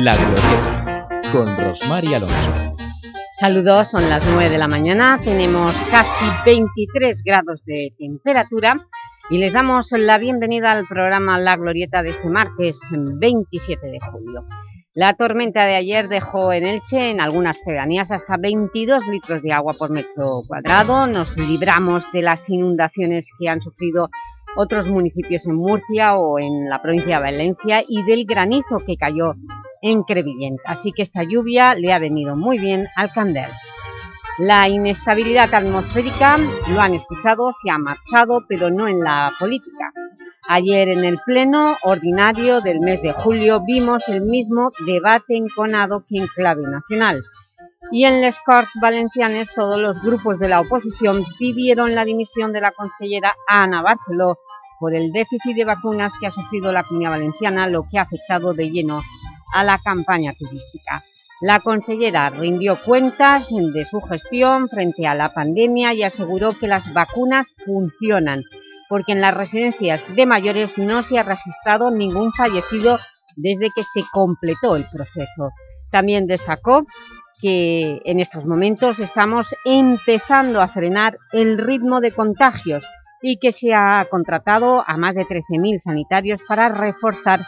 La Glorieta, con Rosmar Alonso. Saludos, son las 9 de la mañana, tenemos casi 23 grados de temperatura y les damos la bienvenida al programa La Glorieta de este martes 27 de julio. La tormenta de ayer dejó en Elche, en algunas pedanías, hasta 22 litros de agua por metro cuadrado. Nos libramos de las inundaciones que han sufrido otros municipios en Murcia o en la provincia de Valencia y del granizo que cayó en Crevillent. Así que esta lluvia le ha venido muy bien al Candel. La inestabilidad atmosférica, lo han escuchado, se ha marchado, pero no en la política. Ayer en el pleno ordinario del mes de julio vimos el mismo debate enconado que en clave nacional. Y en Les Corts Valencianes todos los grupos de la oposición pidieron la dimisión de la consellera Ana Barceló por el déficit de vacunas que ha sufrido la comunidad valenciana, lo que ha afectado de lleno a la campaña turística. La consellera rindió cuentas de su gestión frente a la pandemia y aseguró que las vacunas funcionan, porque en las residencias de mayores no se ha registrado ningún fallecido desde que se completó el proceso. También destacó que en estos momentos estamos empezando a frenar el ritmo de contagios y que se ha contratado a más de 13.000 sanitarios para reforzar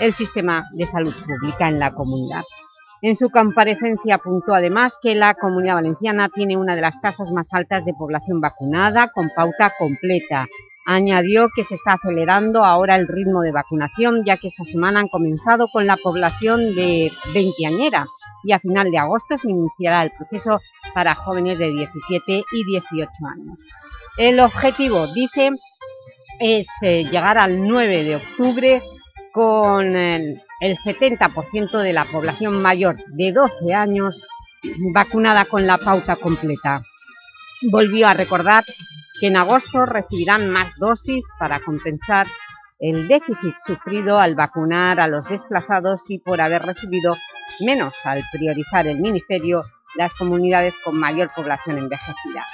el sistema de salud pública en la comunidad. En su comparecencia apuntó además que la Comunidad Valenciana tiene una de las tasas más altas de población vacunada con pauta completa. Añadió que se está acelerando ahora el ritmo de vacunación ya que esta semana han comenzado con la población de veinteañera y a final de agosto se iniciará el proceso para jóvenes de 17 y 18 años. El objetivo, dice, es eh, llegar al 9 de octubre con el, 70% de la población mayor de 12 años vacunada con la pauta completa. Volvió a recordar que en agosto recibirán más dosis para compensar el déficit sufrido al vacunar a los desplazados y por haber recibido menos al priorizar el Ministerio las comunidades con mayor población envejecida.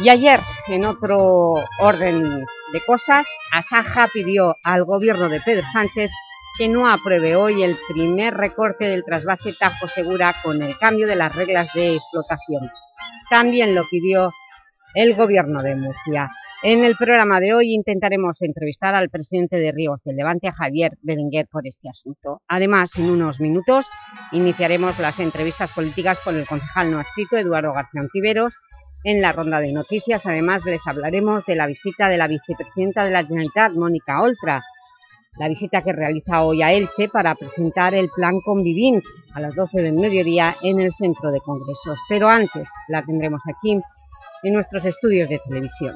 Y ayer, en otro orden de cosas, Asaja pidió al gobierno de Pedro Sánchez que no apruebe hoy el primer recorte del trasvase Tajo Segura con el cambio de las reglas de explotación. También lo pidió el gobierno de Murcia. En el programa de hoy intentaremos entrevistar al presidente de Ríos del Levante, Javier Berenguer, por este asunto. Además, en unos minutos iniciaremos las entrevistas políticas con el concejal no escrito, Eduardo García Antiveros, en la ronda de noticias, además, les hablaremos de la visita de la vicepresidenta de la Generalitat, Mónica Oltra, la visita que realiza hoy a Elche para presentar el Plan Convivint a las 12 del mediodía en el Centro de Congresos. Pero antes la tendremos aquí en nuestros estudios de televisión.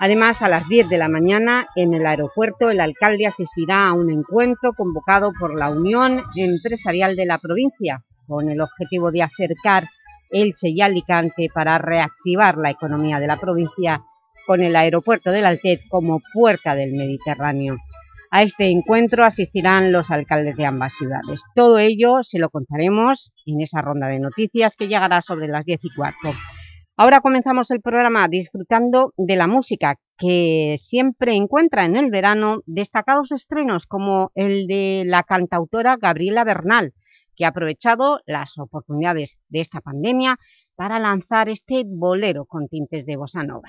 Además, a las 10 de la mañana, en el aeropuerto, el alcalde asistirá a un encuentro convocado por la Unión Empresarial de la provincia, con el objetivo de acercar Elche y Alicante para reactivar la economía de la provincia con el aeropuerto del Altet como puerta del Mediterráneo. A este encuentro asistirán los alcaldes de ambas ciudades. Todo ello se lo contaremos en esa ronda de noticias que llegará sobre las 10 y cuarto. Ahora comenzamos el programa disfrutando de la música que siempre encuentra en el verano destacados estrenos como el de la cantautora Gabriela Bernal, que ha aprovechado las oportunidades de esta pandemia para lanzar este bolero con tintes de bossa nova.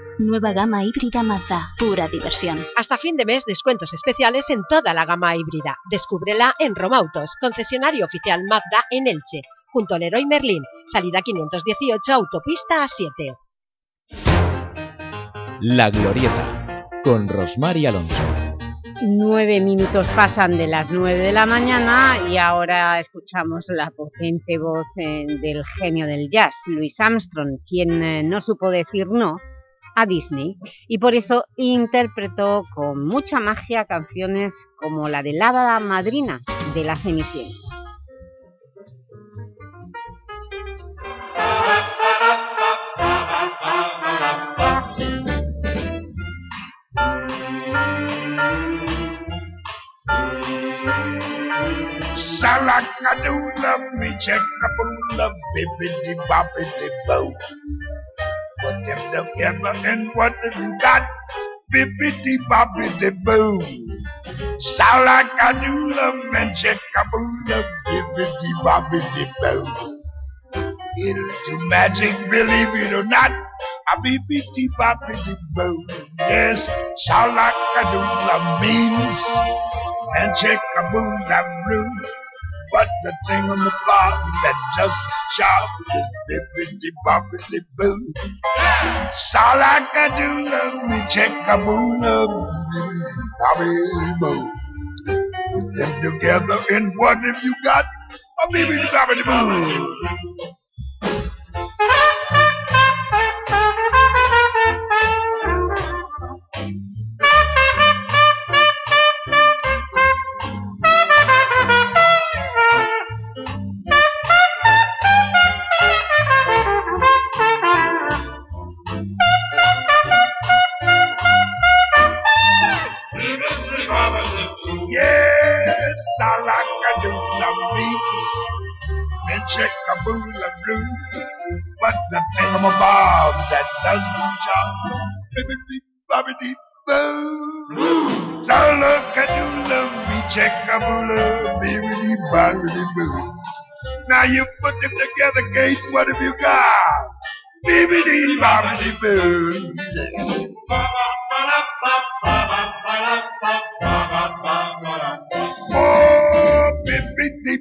Nueva gama híbrida Mazda, pura diversión. Hasta fin de mes, descuentos especiales en toda la gama híbrida. Descúbrela en Romautos, concesionario oficial Mazda en Elche, junto al Leroy Merlin, salida 518, autopista A7. La Glorieta, con Rosmar y Alonso. Nueve minutos pasan de las nueve de la mañana y ahora escuchamos la potente voz eh, del genio del jazz, Louis Armstrong, quien eh, no supo decir no a Disney y por eso interpretó con mucha magia canciones como la de la Madrina de la Cenicienta. Put them together and what have you got? Bibbidi bobbidi boo. Man, check a boola, bibbidi bobbidi boo. It'll do magic, believe it or not. A bibbidi bobbidi boo. Yes, salakadoola means and check a boola blue. But the thing on the bar that just shouts is bibbidi bobbidi boo. All I can do, love me check a boo, love me, bobby boo. Put them together and what have you got? A bibbidi bobbidi boo. blue. What the phantom above that does just bibbity bobbity boo. So look at you, love me, check a blue, bibbity bobbity boo. Now you put them together, Kate, what have you got? Bibbity bobbity boo. Yeah.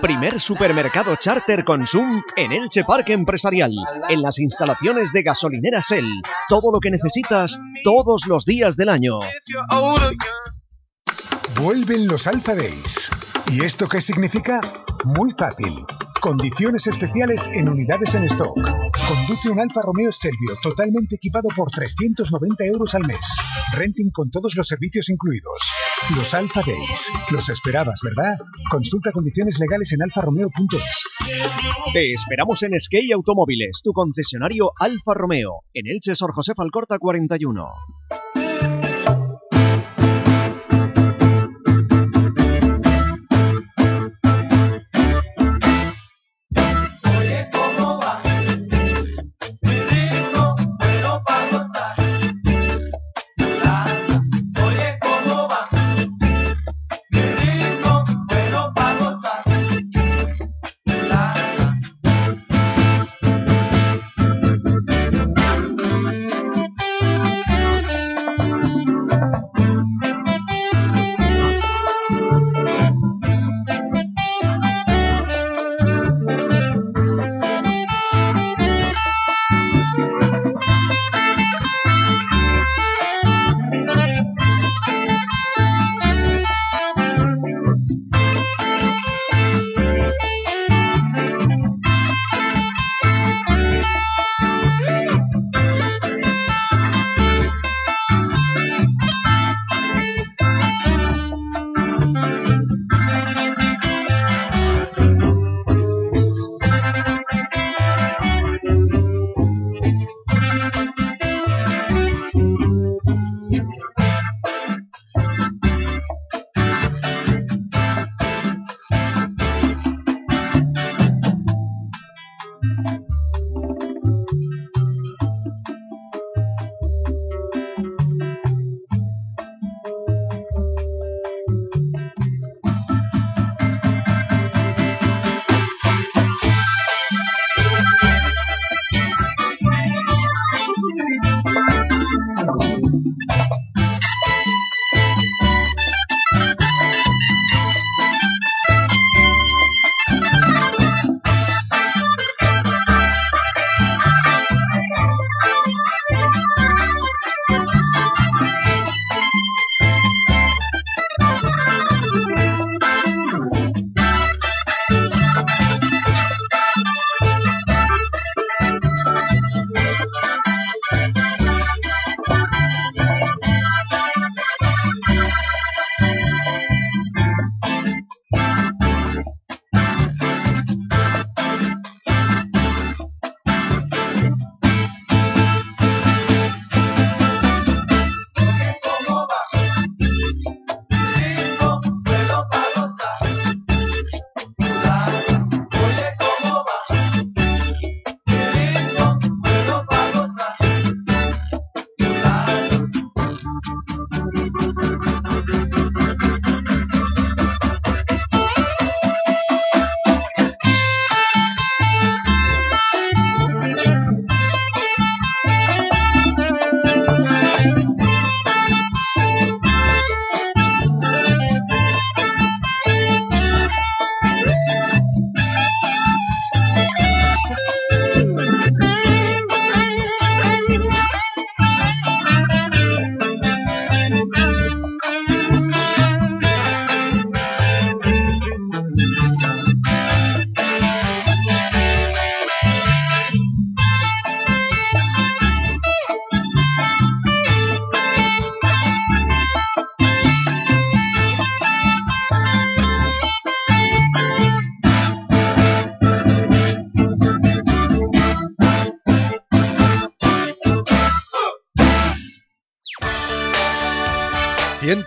Primer supermercado charter Consum en Elche Parque Empresarial, en las instalaciones de gasolinera Shell. Todo lo que necesitas todos los días del año. Vuelven los Alpha Days. ¿Y esto qué significa? Muy fácil. Condiciones especiales en unidades en stock. Conduce un Alfa Romeo Stelvio totalmente equipado por 390 euros al mes. Renting con todos los servicios incluidos. Los Alpha Days. Los esperabas, ¿verdad? Consulta condiciones legales en alfaromeo.es. Te esperamos en Skate Automóviles, tu concesionario Alfa Romeo, en Elche Sor José Alcorta 41.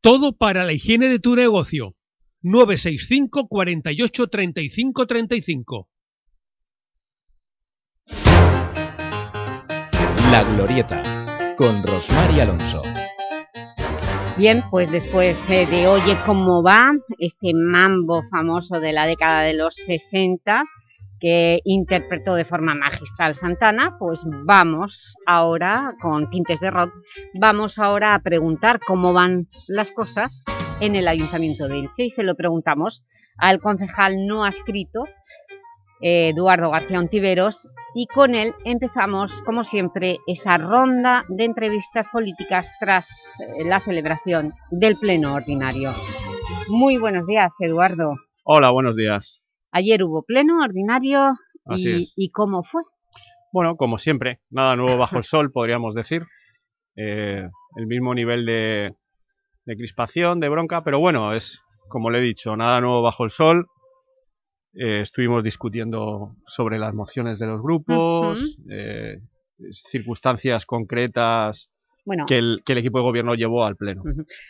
todo para la higiene de tu negocio. 965 48 35 35 La Glorieta con Rosmar y Alonso. Bien, pues después eh, de Oye Cómo Va, este mambo famoso de la década de los 60, que interpretó de forma magistral Santana, pues vamos ahora, con tintes de rock, vamos ahora a preguntar cómo van las cosas en el Ayuntamiento de Elche y se lo preguntamos al concejal no adscrito, Eduardo García Ontiveros, y con él empezamos, como siempre, esa ronda de entrevistas políticas tras eh, la celebración del Pleno Ordinario. Muy buenos días, Eduardo. Hola, buenos días. Ayer hubo pleno ordinario y, ¿cómo fue? Bueno, como siempre, nada nuevo bajo el sol, podríamos decir. Eh, el mismo nivel de, crispación, de bronca, pero bueno, es como le he dicho, nada nuevo bajo el sol. Eh, estuvimos discutiendo sobre las mociones de los grupos, eh, circunstancias concretas que, el, equipo de gobierno llevó al pleno.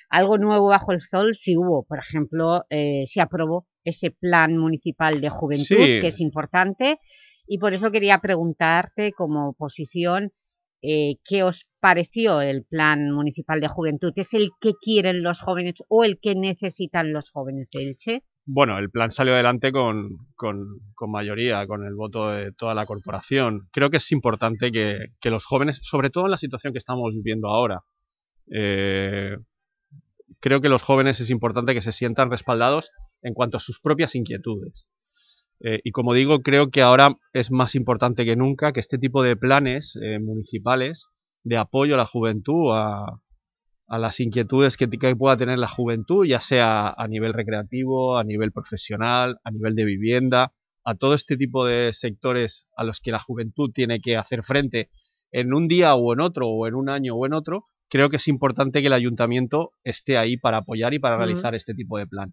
Algo nuevo bajo el sol sí hubo, por ejemplo, se aprobó ese plan municipal de juventud, que es importante, y por eso quería preguntarte como oposición, eh, ¿qué os pareció el plan municipal de juventud? ¿Es el que quieren los jóvenes o el que necesitan los jóvenes de Elche? Bueno, el plan salió adelante con, mayoría, con el voto de toda la corporación. Creo que es importante que, los jóvenes, sobre todo en la situación que estamos viviendo ahora, eh, creo que los jóvenes es importante que se sientan respaldados en cuanto a sus propias inquietudes. Eh, y como digo, creo que ahora es más importante que nunca que este tipo de planes eh, municipales de apoyo a la juventud, a, las inquietudes que, pueda tener la juventud, ya sea a nivel recreativo, a nivel profesional, a nivel de vivienda, a todo este tipo de sectores a los que la juventud tiene que hacer frente en un día o en otro, o en un año o en otro, creo que es importante que el ayuntamiento esté ahí para apoyar y para realizar este tipo de plan.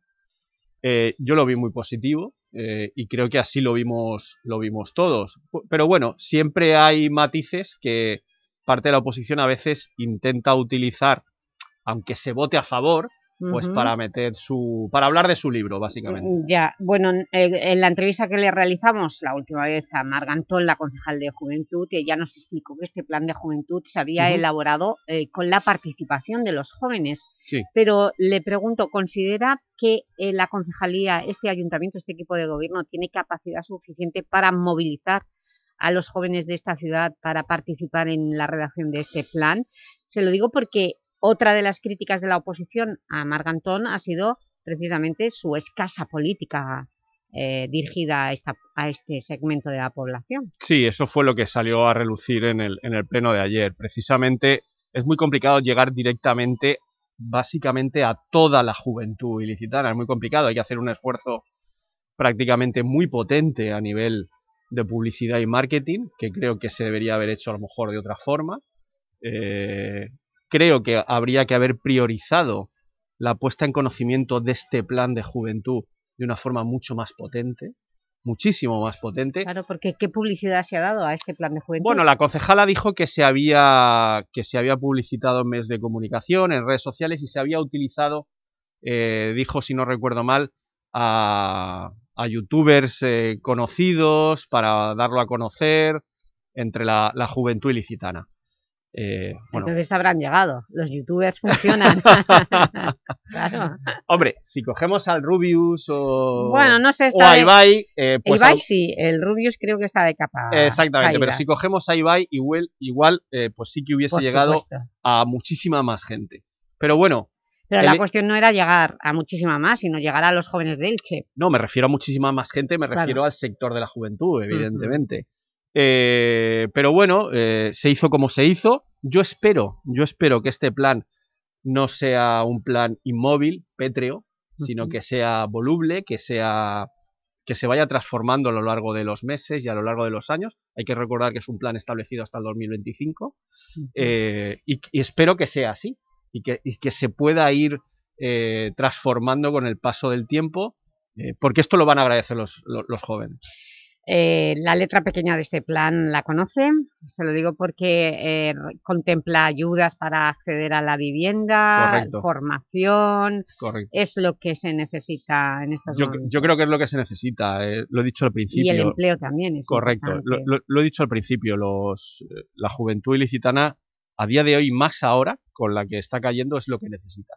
Eh, yo lo vi muy positivo eh, y creo que así lo vimos, lo vimos todos. Pero bueno, siempre hay matices que parte de la oposición a veces intenta utilizar, aunque se vote a favor, pues para meter su para hablar de su libro, básicamente. Mm, ya, bueno, en la entrevista que le realizamos la última vez a Margantón, la concejal de Juventud, ella nos explicó que este plan de juventud se había elaborado eh, con la participación de los jóvenes. Sí. Pero le pregunto, ¿considera que eh, la concejalía, este ayuntamiento, este equipo de gobierno, tiene capacidad suficiente para movilizar a los jóvenes de esta ciudad para participar en la redacción de este plan? Se lo digo porque otra de las críticas de la oposición a Margantón ha sido precisamente su escasa política eh, dirigida a, este segmento de la población. Sí, eso fue lo que salió a relucir en el, en el pleno de ayer. Precisamente es muy complicado llegar directamente, básicamente, a toda la juventud ilicitana. Es muy complicado, hay que hacer un esfuerzo prácticamente muy potente a nivel de publicidad y marketing, que creo que se debería haber hecho a lo mejor de otra forma. Eh, creo que habría que haber priorizado la puesta en conocimiento de este plan de juventud de una forma mucho más potente, muchísimo más potente. Claro, porque ¿qué publicidad se ha dado a este plan de juventud? Bueno, la concejala dijo que se había, que se había publicitado en medios de comunicación, en redes sociales, y se había utilizado, eh, dijo, si no recuerdo mal, a, youtubers eh, conocidos para darlo a conocer entre la, la juventud ilicitana. Eh, Entonces habrán llegado, los youtubers funcionan. Hombre, si cogemos al Rubius o, bueno, no sé, o a Ibai... Eh, pues Ibai sí, el Rubius creo que está de capa Exactamente, pero si cogemos a Ibai, igual, igual eh, pues sí que hubiese llegado a muchísima más gente. Pero bueno, Pero El- la cuestión no era llegar a muchísima más, sino llegar a los jóvenes de Elche. No, me refiero a muchísima más gente, me Claro. refiero al sector de la juventud, evidentemente. Eh, pero bueno, eh, se hizo como se hizo. Yo espero, yo espero que este plan no sea un plan inmóvil, pétreo, sino que sea voluble, que sea que se vaya transformando a lo largo de los meses y a lo largo de los años. Hay que recordar que es un plan establecido hasta el 2025 eh, y, y espero que sea así y que, y que se pueda ir eh, transformando con el paso del tiempo, eh, porque esto lo van a agradecer los, los, los jóvenes. Eh, la letra pequeña de este plan la conocen, se lo digo porque eh, contempla ayudas para acceder a la vivienda, Correcto. formación, Correcto. es lo que se necesita en estos Yo, momentos. yo creo que es lo que se necesita, eh, lo he dicho al Y principio. el empleo también es Correcto, lo, importante. lo- lo he dicho al principio, los, eh, la juventud ilicitana a día de hoy, más ahora, con la que está cayendo, es lo que necesita.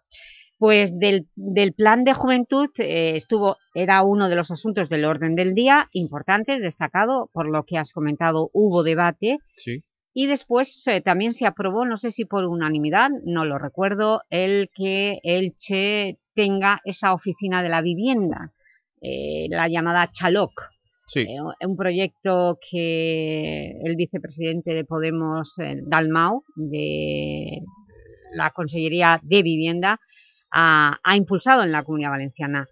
Pues del, del plan de juventud eh, estuvo, era uno de los asuntos del orden del día, importante, destacado, por lo que has comentado, hubo debate, Sí. y después eh, también se aprobó, no sé si por unanimidad, no lo recuerdo, el que Elche tenga esa oficina de la vivienda, eh, la llamada Chaloc, Sí. un proyecto que el vicepresidente de Podemos, Dalmau, de la Consellería de Vivienda, ha, impulsado en la Comunidad Valenciana.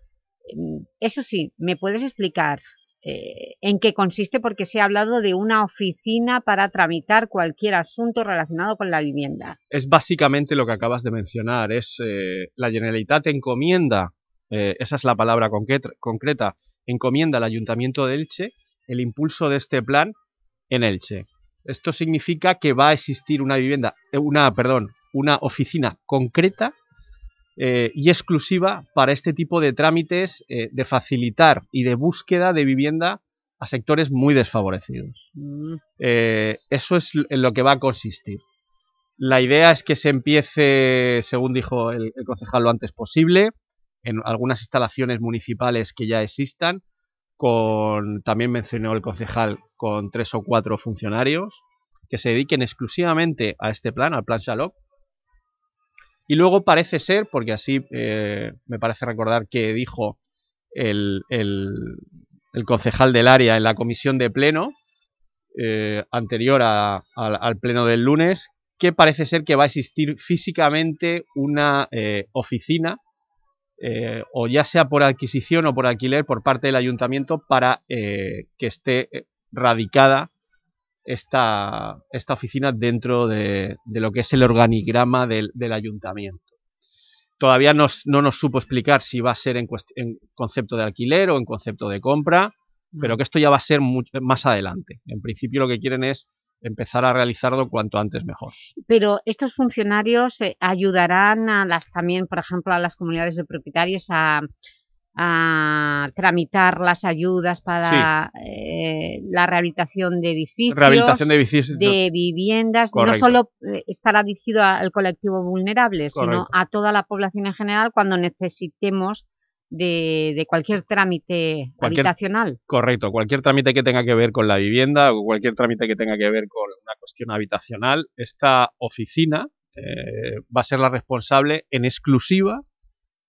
Mm, Eso sí, ¿me puedes explicar eh, en qué consiste? Porque se ha hablado de una oficina para tramitar cualquier asunto relacionado con la vivienda. es básicamente lo que acabas de mencionar, es eh, la Generalitat encomienda, eh, esa es la palabra concret- concreta, encomienda al Ayuntamiento de Elche el impulso de este plan en Elche. Esto significa que va a existir una vivienda, una, perdón, una oficina concreta eh, y exclusiva para este tipo de trámites eh, de facilitar y de búsqueda de vivienda a sectores muy desfavorecidos. Mm, Eh, eso es en lo que va a consistir. La idea es que se empiece, según dijo el, el concejal, lo antes posible, en algunas instalaciones municipales que ya existan, con, también mencionó el concejal, con tres o cuatro funcionarios que se dediquen exclusivamente a este plan, al plan Shalop. Y luego parece ser, porque así eh, me parece recordar que dijo el, el, concejal del área en la comisión de pleno, eh, anterior a- al- pleno del lunes, que parece ser que va a existir físicamente una eh, oficina, eh, o ya sea por adquisición o por alquiler por parte del ayuntamiento para que esté radicada esta, esta oficina dentro de, de lo que es el organigrama del, del ayuntamiento. Todavía nos- no nos supo explicar si va a ser en, en concepto de alquiler o en concepto de compra, pero que esto ya va a ser más adelante. En principio lo que quieren es empezar a realizarlo cuanto antes mejor. Pero estos funcionarios eh, ayudarán a las también, por ejemplo, a las comunidades de propietarios a, a tramitar las ayudas para eh, la rehabilitación de edificios, Rehabilitación de edificios. de viviendas, Correcto. no solo eh, estará dirigido al colectivo vulnerable, sino a toda la población en general cuando necesitemos de, de cualquier trámite Cualquier- habitacional. Correcto, cualquier trámite que tenga que ver con la vivienda o cualquier trámite que tenga que ver con una cuestión habitacional, esta oficina eh, va a ser la responsable en exclusiva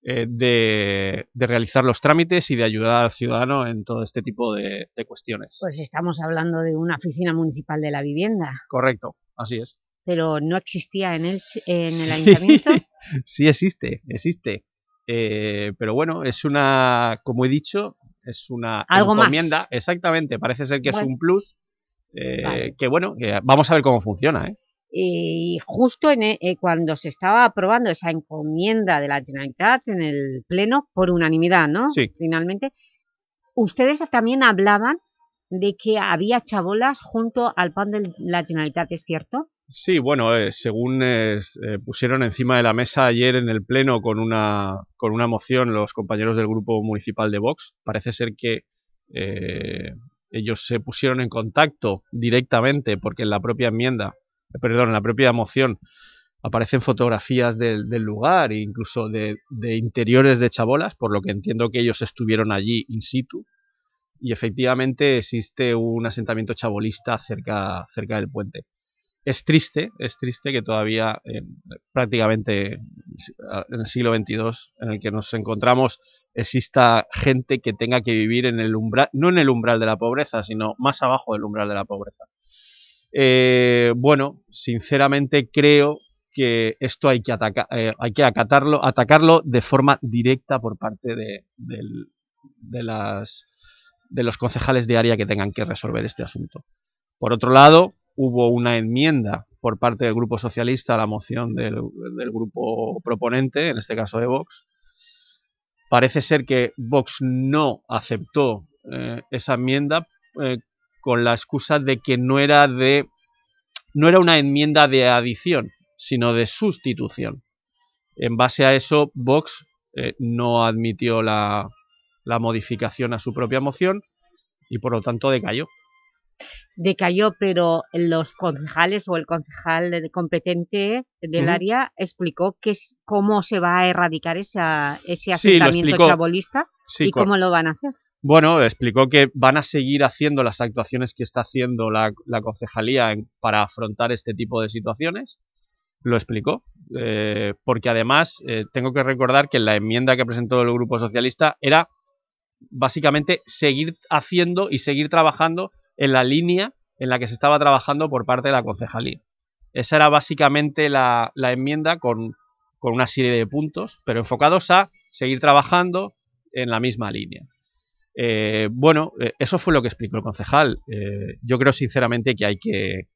eh, de, de realizar los trámites y de ayudar al ciudadano en todo este tipo de, de cuestiones. Pues estamos hablando de una oficina municipal de la vivienda, Correcto, así es. pero no existía en el, en el Sí. ayuntamiento. sí existe, existe. Eh, pero bueno, es una, como he dicho, es una Algo más. encomienda. Exactamente, parece ser que es un plus. eh, Vale. Que bueno, vamos a ver cómo funciona. ¿eh? Y justo en e- eh, cuando se estaba aprobando esa encomienda de la Generalitat en el Pleno, por unanimidad, ¿no? Sí. Finalmente, ustedes también hablaban de que había chabolas junto al pan de la Generalitat, ¿es cierto? Sí, bueno, eh, según eh, eh, pusieron encima de la mesa ayer en el Pleno con una, con una moción los compañeros del Grupo Municipal de Vox, parece ser que eh, ellos se pusieron en contacto directamente porque en la propia enmienda, perdón, en la propia moción aparecen fotografías del, lugar e incluso de, interiores de chabolas, por lo que entiendo que ellos estuvieron allí in situ y efectivamente existe un asentamiento chabolista cerca, cerca del puente. Es triste, es triste que todavía eh, prácticamente en el siglo XXII, en el que nos encontramos, exista gente que tenga que vivir en el umbral, no en el umbral de la pobreza, sino más abajo del umbral de la pobreza. Eh, bueno, sinceramente creo que esto hay que, atacar, eh, hay que acatarlo, atacarlo de forma directa por parte de, de, las, de los concejales de área que tengan que resolver este asunto. Por otro lado, hubo una enmienda por parte del Grupo Socialista a la moción del, grupo proponente, en este caso de Vox. Parece ser que Vox no aceptó eh, esa enmienda con la excusa de que no era de no era una enmienda de adición, sino de sustitución. En base a eso, Vox eh, no admitió la, la modificación a su propia moción y por lo tanto decayó. Decayó, pero los concejales o el concejal competente del área explicó que es, cómo se va a erradicar esa, ese asentamiento chabolista y cómo lo van a hacer. Bueno, explicó que van a seguir haciendo las actuaciones que está haciendo la, concejalía para afrontar este tipo de situaciones. Lo explicó, eh, porque además eh, tengo que recordar que la enmienda que presentó el Grupo Socialista era básicamente seguir haciendo y seguir trabajando en la línea en la que se estaba trabajando por parte de la concejalía. Esa era básicamente la, enmienda con, con una serie de puntos, pero enfocados a seguir trabajando en la misma línea. Eh, bueno, eh, eso fue lo que explicó el concejal. Eh, yo creo sinceramente que hay que...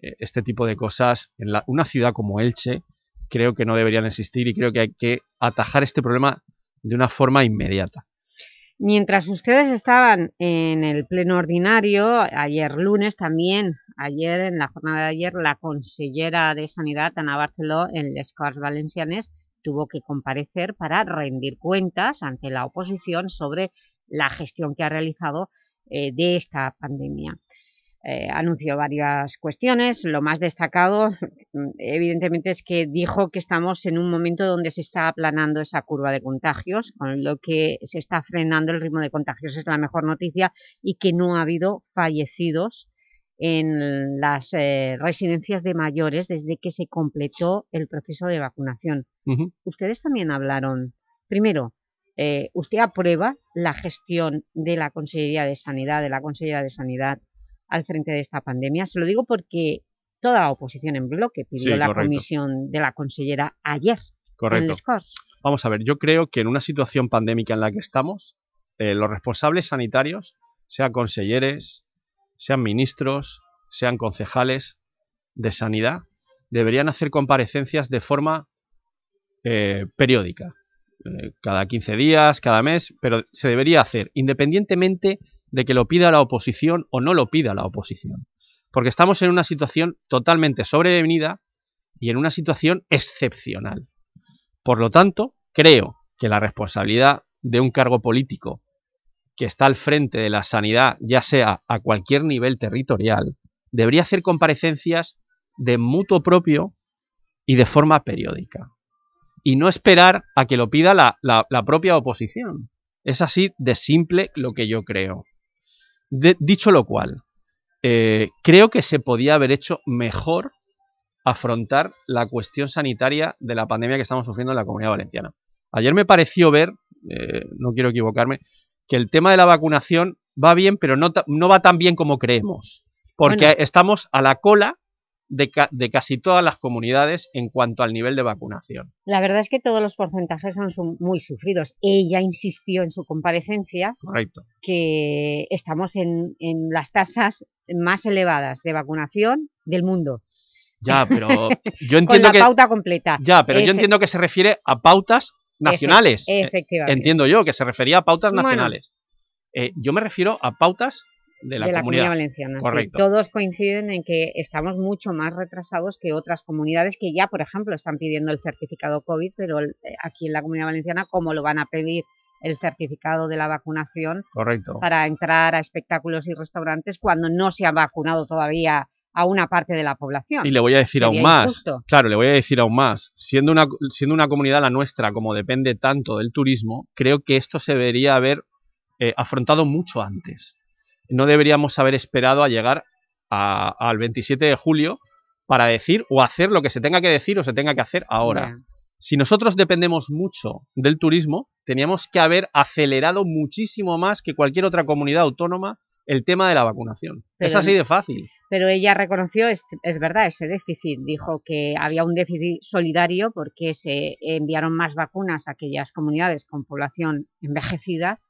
este tipo de cosas en una ciudad como Elche creo que no deberían existir y creo que hay que atajar este problema de una forma inmediata. Mientras ustedes estaban en el pleno ordinario, ayer lunes también, ayer en la jornada de ayer, la consellera de Sanidad, Ana Barceló, en Les Corts Valencianes, tuvo que comparecer para rendir cuentas ante la oposición sobre la gestión que ha realizado eh, de esta pandemia. Eh, anunció varias cuestiones, lo más destacado evidentemente es que dijo que estamos en un momento donde se está aplanando esa curva de contagios, con lo que se está frenando el ritmo de contagios, es la mejor noticia, y que no ha habido fallecidos en las eh, residencias de mayores desde que se completó el proceso de vacunación. Ustedes también hablaron, primero, eh, ¿usted aprueba la gestión de la Consejería de Sanidad, de la Consejera de Sanidad al frente de esta pandemia? Se lo digo porque toda la oposición en bloque pidió la comisión de la consellera ayer correcto. Vamos a ver, yo creo que en una situación pandémica en la que estamos, eh, los responsables sanitarios, sean conselleres, sean ministros, sean concejales de sanidad, deberían hacer comparecencias de forma eh, periódica. Eh, cada 15 días, cada mes, pero se debería hacer independientemente de que lo pida la oposición o no lo pida la oposición. Porque estamos en una situación totalmente sobrevenida y en una situación excepcional. Por lo tanto, creo que la responsabilidad de un cargo político que está al frente de la sanidad, ya sea a cualquier nivel territorial, debería hacer comparecencias de mutuo propio y de forma periódica y no esperar a que lo pida la, propia oposición. Es así de simple lo que yo creo. dicho lo cual, eh, creo que se podía haber hecho mejor afrontar la cuestión sanitaria de la pandemia que estamos sufriendo en la Comunidad Valenciana. Ayer me pareció ver, eh, no quiero equivocarme, que el tema de la vacunación va bien, pero no, no va tan bien como creemos. Porque estamos a la cola de, casi todas las comunidades en cuanto al nivel de vacunación. La verdad es que todos los porcentajes son muy sufridos. Ella insistió en su comparecencia que estamos en, las tasas más elevadas de vacunación del mundo. Ya, pero yo entiendo Con la pauta completa. Ya, pero yo entiendo que se refiere a pautas nacionales. efectivamente. Entiendo yo que se refería a pautas nacionales. Eh, yo me refiero a pautas de la, comunidad. valenciana. Todos coinciden en que estamos mucho más retrasados que otras comunidades que ya, por ejemplo, están pidiendo el certificado COVID, pero eh, aquí en la comunidad valenciana, ¿cómo lo van a pedir el certificado de la vacunación Correcto. para entrar a espectáculos y restaurantes cuando no se ha vacunado todavía a una parte de la población. Y le voy a decir aún más, claro, le voy a decir aún más, siendo una, siendo una comunidad la nuestra, como depende tanto del turismo, creo que esto se debería haber eh, afrontado mucho antes no deberíamos haber esperado a llegar al 27 de julio para decir o hacer lo que se tenga que decir o se tenga que hacer ahora. Si nosotros dependemos mucho del turismo, teníamos que haber acelerado muchísimo más que cualquier otra comunidad autónoma el tema de la vacunación. es así de fácil. Pero ella reconoció, es, es verdad, ese déficit. Dijo que había un déficit solidario porque se enviaron más vacunas a aquellas comunidades con población envejecida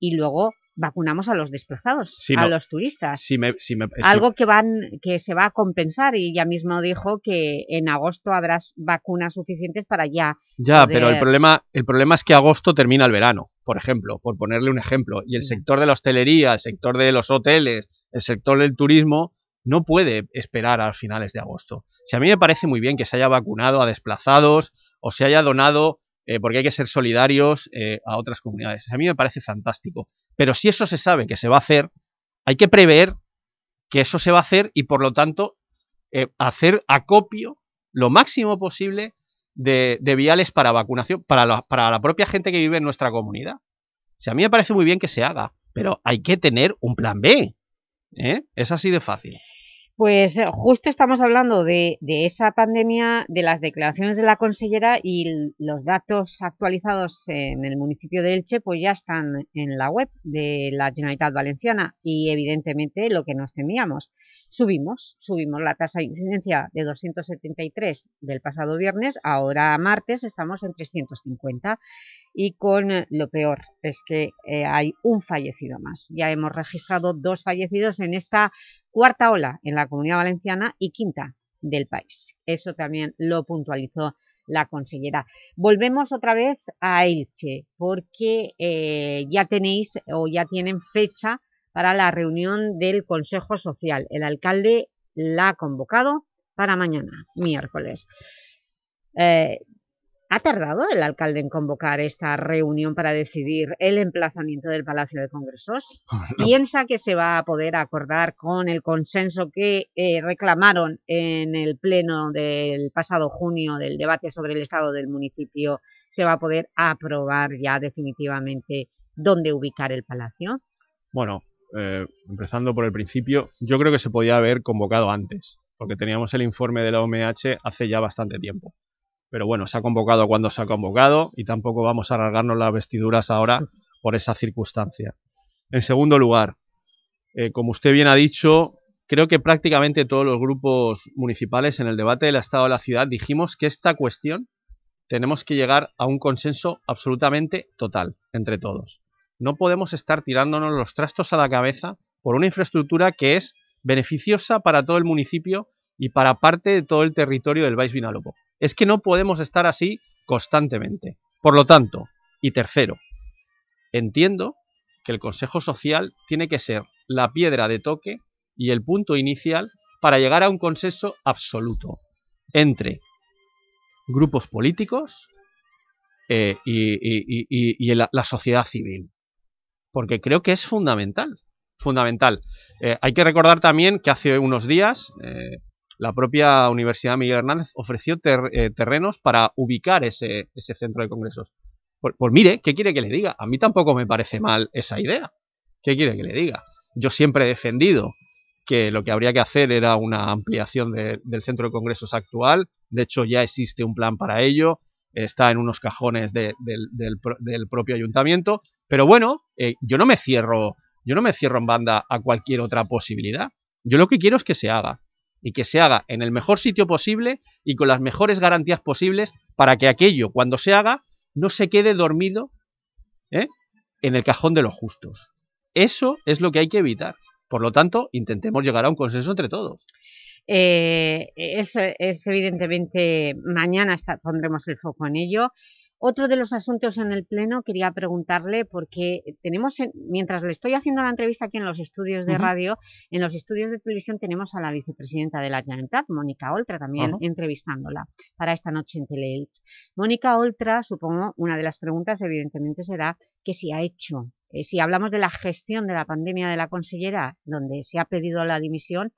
y luego vacunamos a los desplazados, a no. los turistas. Si me- si me- Algo que, van, que se va a compensar y ella mismo dijo que en agosto habrá vacunas suficientes para ya Ya, pero el problema, el problema es que agosto termina el verano, por ejemplo, por ponerle un ejemplo. Y el sector de la hostelería, el sector de los hoteles, el sector del turismo, no puede esperar a finales de agosto. Si a mí me parece muy bien que se haya vacunado a desplazados o se haya donado, eh, porque hay que ser solidarios eh, a otras comunidades. A mí me parece fantástico. Pero si eso se sabe que se va a hacer, hay que prever que eso se va a hacer y por lo tanto eh, hacer acopio lo máximo posible de, viales para vacunación para la, propia gente que vive en nuestra comunidad. O a mí me parece muy bien que se haga, pero hay que tener un plan B. ¿eh? Es así de fácil. Pues eh, justo estamos hablando de, de esa pandemia, de las declaraciones de la consellera y los datos actualizados en el municipio de Elche pues ya están en la web de la Generalitat Valenciana y evidentemente lo que nos temíamos. Subimos, subimos la tasa de incidencia de 273 del pasado viernes, ahora martes estamos en 350 y con eh, lo peor es que eh, hay un fallecido más. Ya hemos registrado dos fallecidos en esta cuarta ola en la Comunidad Valenciana y quinta del país. Eso también lo puntualizó la consellera. Volvemos otra vez a Elche, porque eh, ya tenéis o ya tienen fecha para la reunión del Consejo Social. El alcalde la ha convocado para mañana, miércoles. Eh, ¿Ha tardado el alcalde en convocar esta reunión para decidir el emplazamiento del Palacio de Congresos? No. ¿Piensa que se va a poder acordar con el consenso que eh, reclamaron en el pleno del pasado junio del debate sobre el estado del municipio? ¿Se va a poder aprobar ya definitivamente dónde ubicar el palacio? Bueno, eh, empezando por el principio, yo creo que se podía haber convocado antes, porque teníamos el informe de la OMH hace ya bastante tiempo. Pero bueno, se ha convocado cuando se ha convocado y tampoco vamos a alargarnos las vestiduras ahora por esa circunstancia. En segundo lugar, eh, como usted bien ha dicho, creo que prácticamente todos los grupos municipales en el debate del Estado de la ciudad dijimos que esta cuestión tenemos que llegar a un consenso absolutamente total entre todos. No podemos estar tirándonos los trastos a la cabeza por una infraestructura que es beneficiosa para todo el municipio y para parte de todo el territorio del Baix Vinalopó. Es que no podemos estar así constantemente. Por lo tanto, y tercero, entiendo que el Consejo Social tiene que ser la piedra de toque y el punto inicial para llegar a un consenso absoluto entre grupos políticos eh, y, la sociedad civil. Porque creo que es fundamental. Fundamental. Eh, hay que recordar también que hace unos días eh, la propia Universidad Miguel Hernández ofreció ter- eh, terrenos para ubicar ese, ese centro de congresos. Pues, mire, ¿qué quiere que le diga? A mí tampoco me parece mal esa idea. ¿Qué quiere que le diga? Yo siempre he defendido que lo que habría que hacer era una ampliación de- del centro de congresos actual. De hecho, ya existe un plan para ello. Está en unos cajones del propio ayuntamiento. Pero bueno, eh, yo no me cierro, yo no me cierro en banda a cualquier otra posibilidad. Yo lo que quiero es que se haga. Y que se haga en el mejor sitio posible y con las mejores garantías posibles para que aquello, cuando se haga, no se quede dormido ¿eh? en el cajón de los justos. Eso es lo que hay que evitar. Por lo tanto, intentemos llegar a un consenso entre todos. Eh, es, evidentemente, mañana pondremos el foco en ello. Otro de los asuntos en el Pleno quería preguntarle, porque tenemos, en- mientras le estoy haciendo la entrevista aquí en los estudios de radio, en los estudios de televisión tenemos a la vicepresidenta de la Generalitat, Mónica Oltra, también entrevistándola para esta noche en Teleelch. Mónica Oltra, supongo, una de las preguntas evidentemente será que si ha hecho, eh, si hablamos de la gestión de la pandemia de la consellera, donde se ha pedido la dimisión,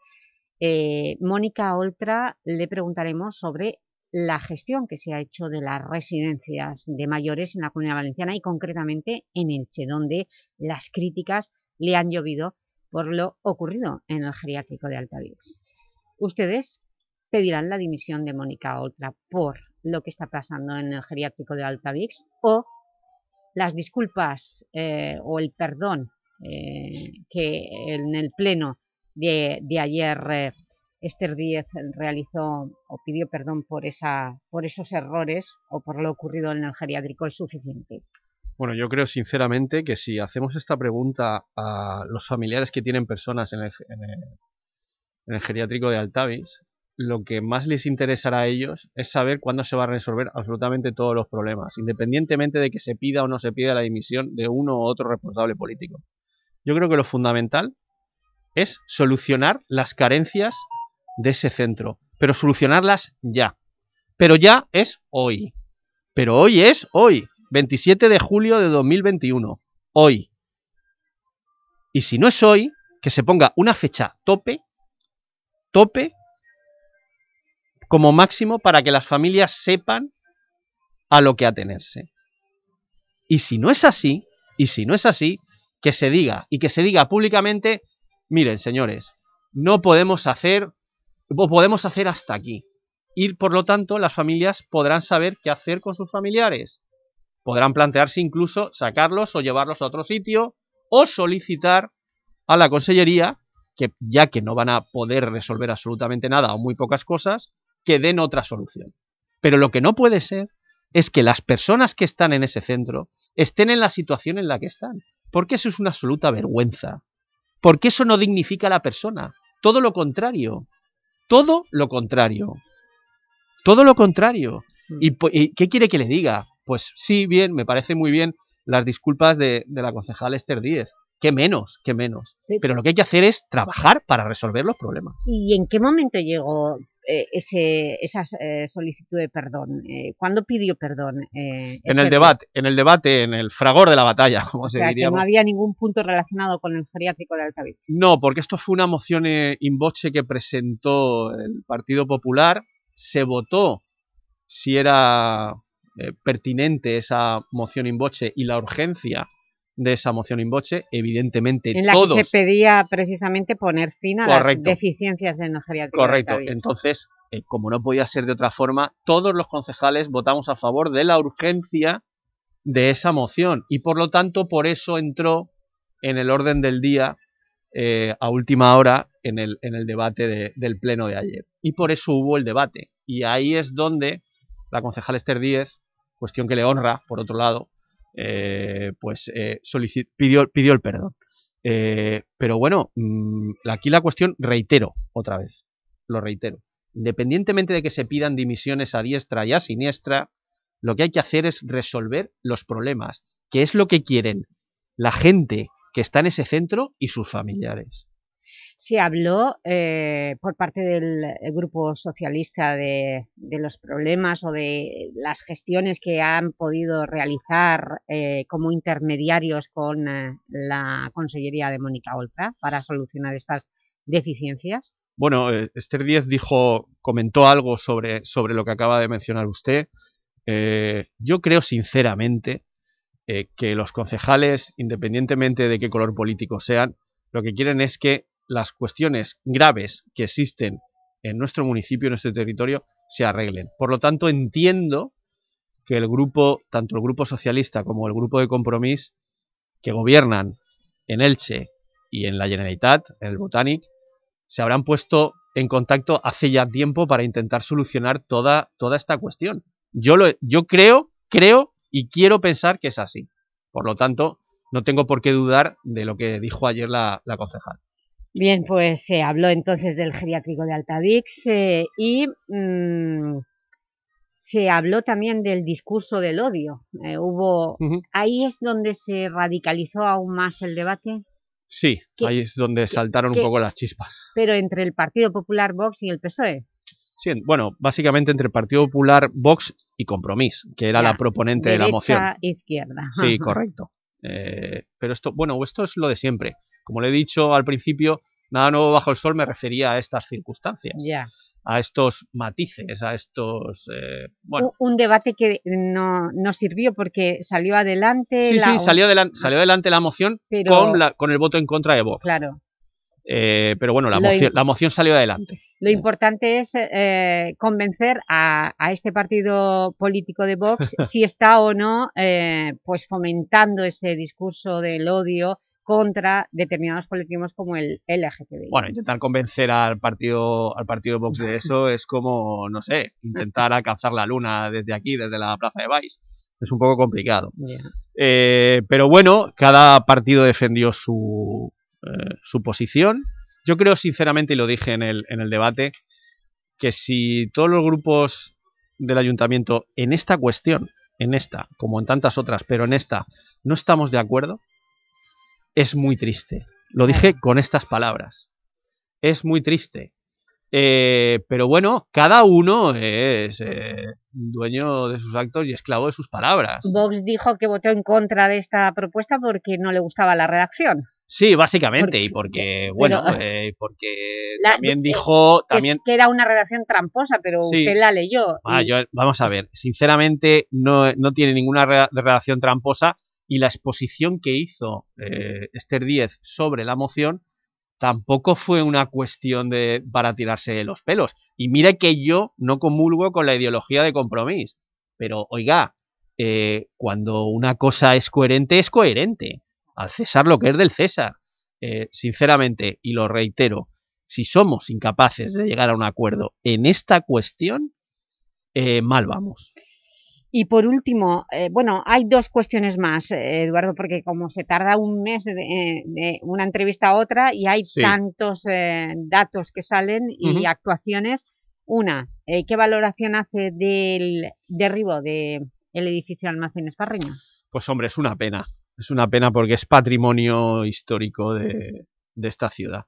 eh, Mónica Oltra le preguntaremos sobre la gestión que se ha hecho de las residencias de mayores en la Comunidad Valenciana y concretamente en Elche, donde las críticas le han llovido por lo ocurrido en el geriátrico de Altavix. Ustedes pedirán la dimisión de Mónica Oltra por lo que está pasando en el geriátrico de Altavix o las disculpas eh, o el perdón eh, que en el pleno de, de ayer eh, Esther Díez realizó o pidió perdón por, esa, por esos errores o por lo ocurrido en el geriátrico es suficiente. Bueno, yo creo sinceramente que si hacemos esta pregunta a los familiares que tienen personas en el, en el, en el geriátrico de Altavis, lo que más les interesará a ellos es saber cuándo se va a resolver absolutamente todos los problemas, independientemente de que se pida o no se pida la dimisión de uno u otro responsable político. Yo creo que lo fundamental es solucionar las carencias de ese centro, pero solucionarlas ya. Pero ya es hoy. Pero hoy es hoy, 27 de julio de 2021. Hoy. Y si no es hoy, que se ponga una fecha tope, tope, como máximo para que las familias sepan a lo que atenerse. Y si no es así, y si no es así, que se diga, y que se diga públicamente, miren señores, no podemos hacer, o podemos hacer hasta aquí. Y por lo tanto las familias podrán saber qué hacer con sus familiares. Podrán plantearse incluso sacarlos o llevarlos a otro sitio, o solicitar a la consellería, que ya que no van a poder resolver absolutamente nada o muy pocas cosas, que den otra solución. Pero lo que no puede ser es que las personas que están en ese centro estén en la situación en la que están. Porque eso es una absoluta vergüenza. Porque eso no dignifica a la persona. Todo lo contrario. Todo lo contrario. Todo lo contrario. ¿Y, y qué quiere que le diga? Pues sí, bien, me parece muy bien las disculpas de, de la concejal Esther Díez. ¿Qué menos? ¿Qué menos? Pero lo que hay que hacer es trabajar para resolver los problemas. ¿Y en qué momento llegó eh, ese, esa eh, solicitud de perdón? Eh, ¿Cuándo pidió perdón? en el debate, en el debate, en el fragor de la batalla, como o se sea, diría. que no había ningún punto relacionado con el geriátrico de Altavix. No, porque esto fue una moción in voce que presentó el Partido Popular, se votó si era pertinente esa moción in voce y la urgencia de esa moción in voce, evidentemente en la todos... que se pedía precisamente poner fin a Correcto. las deficiencias en el geriátrico Correcto, entonces, eh, como no podía ser de otra forma, todos los concejales votamos a favor de la urgencia de esa moción y por lo tanto por eso entró en el orden del día eh, a última hora en el, en el debate de, del pleno de ayer. Y por eso hubo el debate. Y ahí es donde la concejal Esther Díez, cuestión que le honra, por otro lado, eh, pues eh, pidió, pidió el perdón. Eh, pero bueno, mmm, aquí la cuestión, reitero otra vez, lo reitero, independientemente de que se pidan dimisiones a diestra y a siniestra, lo que hay que hacer es resolver los problemas, que es lo que quieren la gente que está en ese centro y sus familiares. Se habló eh, por parte del Grupo Socialista de, los problemas o de las gestiones que han podido realizar eh, como intermediarios con eh, la Consellería de Mónica Oltra para solucionar estas deficiencias. Bueno, Esther Díez dijo, comentó algo sobre lo que acaba de mencionar usted. yo creo sinceramente que los concejales, independientemente de qué color político sean, lo que quieren es que las cuestiones graves que existen en nuestro municipio, en nuestro territorio, se arreglen. Por lo tanto, entiendo que el grupo, tanto el grupo socialista como el grupo de Compromís, que gobiernan en Elche y en la Generalitat, en el Botanic, se habrán puesto en contacto hace ya tiempo para intentar solucionar toda, toda esta cuestión. Yo, lo, yo creo, creo y quiero pensar que es así. Por lo tanto, no tengo por qué dudar de lo que dijo ayer la, la concejal. Bien, pues se habló entonces del geriátrico de Altavix eh, y mmm, se habló también del discurso del odio. Eh, hubo, uh -huh. ¿Ahí es donde se radicalizó aún más el debate? Sí, ¿Qué, ahí es donde saltaron un poco las chispas. Pero entre el Partido Popular, Vox y el PSOE. Sí, bueno, básicamente entre el Partido Popular, Vox y Compromís, que era ya, la proponente de la moción. izquierda. Sí, correcto. Eh, pero esto, bueno, esto es lo de siempre. Como le he dicho al principio, nada nuevo bajo el sol me refería a estas circunstancias. Ya. A estos matices, a estos... Eh, bueno. Un, debate que no, no, sirvió porque salió adelante... Sí, la, sí, salió adelante, salió adelante la moción pero, con, la, con el voto en contra de Vox. Claro. Eh, pero bueno, la moción, la moción salió adelante. Lo importante es eh, convencer a, a este partido político de Vox si está o no eh, pues fomentando ese discurso del odio contra determinados colectivos como el LGTBI. Bueno, intentar convencer al partido, al partido Vox de eso es como, no sé, intentar alcanzar la luna desde aquí, desde la plaza de Valls. Es un poco complicado. Eh, pero bueno, cada partido defendió su, eh, su posición. Yo creo sinceramente, y lo dije en el, en el debate, que si todos los grupos del ayuntamiento en esta cuestión, en esta, como en tantas otras, pero en esta, no estamos de acuerdo, es muy triste. Lo dije con estas palabras. Es muy triste. Eh, pero bueno, cada uno es eh, dueño de sus actos y esclavo de sus palabras. Vox dijo que votó en contra de esta propuesta porque no le gustaba la redacción. Sí, básicamente, Porque- y porque, bueno, pero- eh, porque La- también dijo, también, es que era una redacción tramposa, pero Sí. usted la leyó. Ah, y- yo- vamos a ver, sinceramente no, no tiene ninguna redacción tramposa y la exposición que hizo eh, Esther Díez sobre la moción tampoco fue una cuestión de para tirarse los pelos. Y mire que yo no comulgo con la ideología de compromiso, pero oiga, eh, cuando una cosa es coherente, es coherente. Al César lo que es del César. Eh, sinceramente, y lo reitero, si somos incapaces de llegar a un acuerdo en esta cuestión, eh, mal vamos. Y por último, eh, bueno, hay dos cuestiones más, eh, Eduardo, porque como se tarda un mes de, eh, de una entrevista a otra y hay Sí. tantos eh, datos que salen y actuaciones. Una, ¿qué valoración hace del derribo del edificio Almacenes Parreño? Pues hombre, es una pena. Es una pena porque es patrimonio histórico de, de esta ciudad.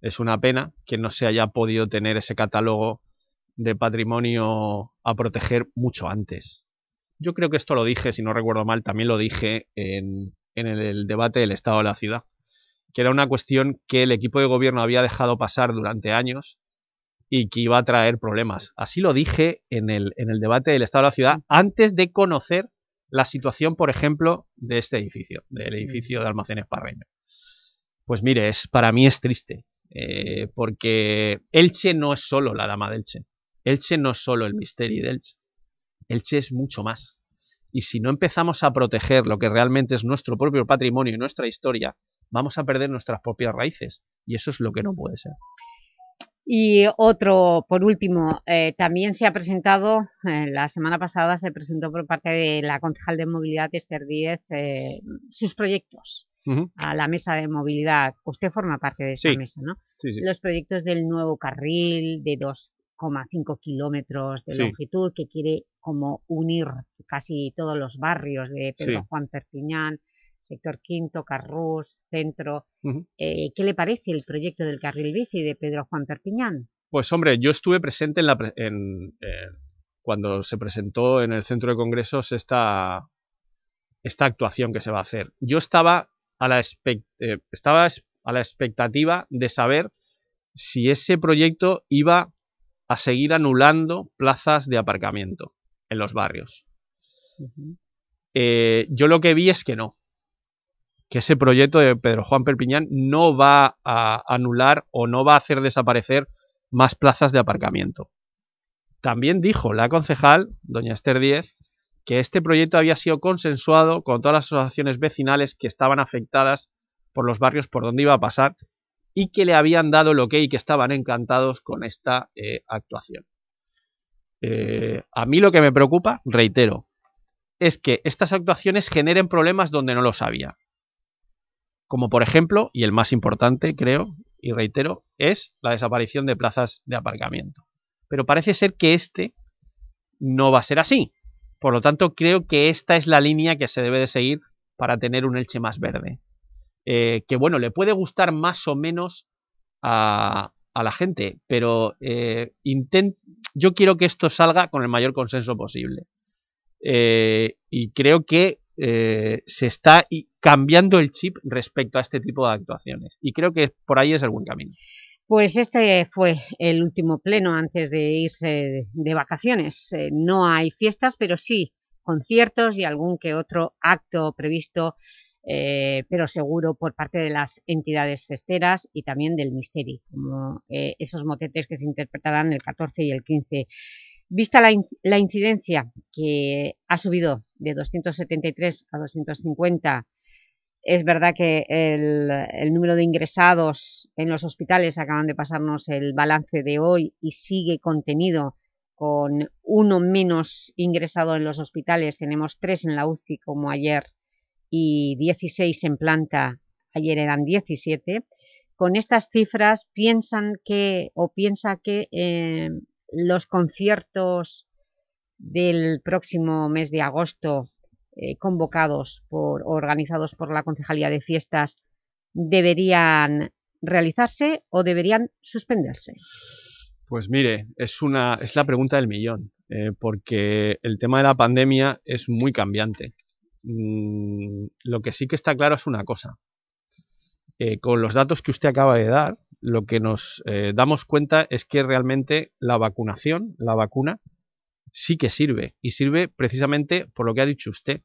Es una pena que no se haya podido tener ese catálogo de patrimonio a proteger mucho antes. Yo creo que esto lo dije, si no recuerdo mal, también lo dije en, en el debate del estado de la ciudad, que era una cuestión que el equipo de gobierno había dejado pasar durante años y que iba a traer problemas. Así lo dije en el, en el debate del estado de la ciudad antes de conocer la situación, por ejemplo, de este edificio, del edificio de Almacenes Parreño. Pues mire, es, para mí es triste, eh, porque Elche no es solo la dama de Elche. Elche no es solo el misterio de Elche. Elche es mucho más. Y si no empezamos a proteger lo que realmente es nuestro propio patrimonio y nuestra historia, vamos a perder nuestras propias raíces. Y eso es lo que no puede ser. Y otro, por último, eh, también se ha presentado, eh, la semana pasada se presentó por parte de la concejal de movilidad Esther Díez eh, sus proyectos a la mesa de movilidad. Usted forma parte de esa Sí. mesa, ¿no? Sí, sí. Los proyectos del nuevo carril de 2,5 kilómetros de Sí. longitud que quiere como unir casi todos los barrios de Pedro Sí. Juan Perpiñán, sector Quinto, Carrús, Centro. Eh, ¿Qué le parece el proyecto del carril bici de Pedro Juan Perpiñán? Pues hombre, yo estuve presente en la pre- en, eh, cuando se presentó en el centro de congresos esta, esta actuación que se va a hacer. Yo estaba a la, eh, estaba es- a la expectativa de saber si ese proyecto iba a seguir anulando plazas de aparcamiento en los barrios. Eh, yo lo que vi es que no, que ese proyecto de Pedro Juan Perpiñán no va a anular o no va a hacer desaparecer más plazas de aparcamiento. También dijo la concejal, doña Esther Díez, que este proyecto había sido consensuado con todas las asociaciones vecinales que estaban afectadas por los barrios por donde iba a pasar y que le habían dado el ok y que estaban encantados con esta eh, actuación. Eh, a mí lo que me preocupa, reitero, es que estas actuaciones generen problemas donde no los había. Como por ejemplo, y el más importante creo, y reitero, es la desaparición de plazas de aparcamiento. Pero parece ser que este no va a ser así. Por lo tanto, creo que esta es la línea que se debe de seguir para tener un Elche más verde. Eh, que bueno, le puede gustar más o menos a, la gente, pero eh, intent- yo quiero que esto salga con el mayor consenso posible. Eh, y creo que se está cambiando el chip respecto a este tipo de actuaciones. Y creo que por ahí es el buen camino. Pues este fue el último pleno antes de irse de vacaciones. No hay fiestas, pero sí conciertos y algún que otro acto previsto eh, pero seguro por parte de las entidades cesteras y también del Misteri, como eh, esos motetes que se interpretarán el 14 y el 15. Vista la, incidencia que ha subido de 273 a 250, es verdad que el, el, número de ingresados en los hospitales, acaban de pasarnos el balance de hoy y sigue contenido con uno menos ingresado en los hospitales, tenemos tres en la UCI como ayer y 16 en planta, ayer eran 17, con estas cifras piensan que, o piensa que eh, los conciertos del próximo mes de agosto eh, convocados por, organizados por la Concejalía de Fiestas deberían realizarse o deberían suspenderse? Pues mire, es, una, es la pregunta del millón, eh, porque el tema de la pandemia es muy cambiante. Mm, lo que sí que está claro es una cosa. Eh, con los datos que usted acaba de dar, lo que nos eh, damos cuenta es que realmente la vacunación, la vacuna, sí que sirve. Y sirve precisamente por lo que ha dicho usted.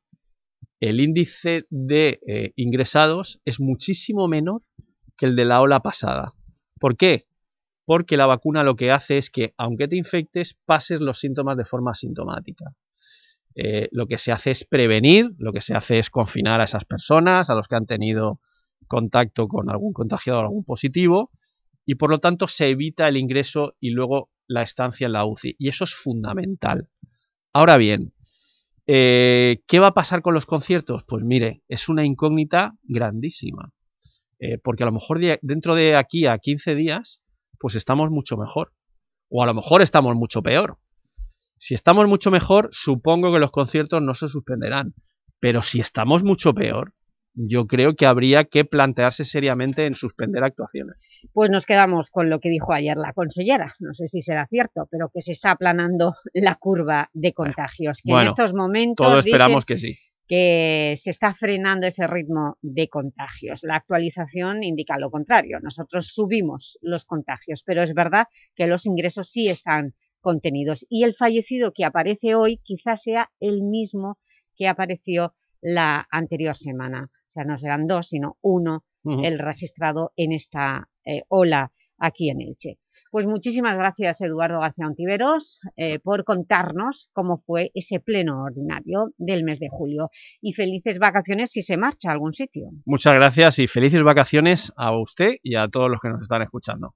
El índice de eh, ingresados es muchísimo menor que el de la ola pasada. ¿Por qué? Porque la vacuna lo que hace es que, aunque te infectes, pases los síntomas de forma asintomática. Eh, lo que se hace es prevenir, lo que se hace es confinar a esas personas, a los que han tenido contacto con algún contagiado o algún positivo, y por lo tanto se evita el ingreso y luego la estancia en la UCI, y eso es fundamental. Ahora bien, eh, ¿qué va a pasar con los conciertos? Pues mire, es una incógnita grandísima, eh, porque a lo mejor dentro de aquí a 15 días, pues estamos mucho mejor, o a lo mejor estamos mucho peor, si estamos mucho mejor, supongo que los conciertos no se suspenderán. Pero si estamos mucho peor, yo creo que habría que plantearse seriamente en suspender actuaciones. Pues nos quedamos con lo que dijo ayer la consellera, no sé si será cierto, pero que se está aplanando la curva de contagios, que en estos momentos... Todo esperamos que sí. Que se está frenando ese ritmo de contagios. La actualización indica lo contrario, nosotros subimos los contagios, pero es verdad que los ingresos sí están contenidos. Y el fallecido que aparece hoy quizás sea el mismo que apareció la anterior semana. O sea, no serán dos, sino uno el registrado en esta eh, ola aquí en Elche. Pues muchísimas gracias, Eduardo García Ontiveros, eh, por contarnos cómo fue ese pleno ordinario del mes de julio. Y felices vacaciones si se marcha a algún sitio. Muchas gracias y felices vacaciones a usted y a todos los que nos están escuchando.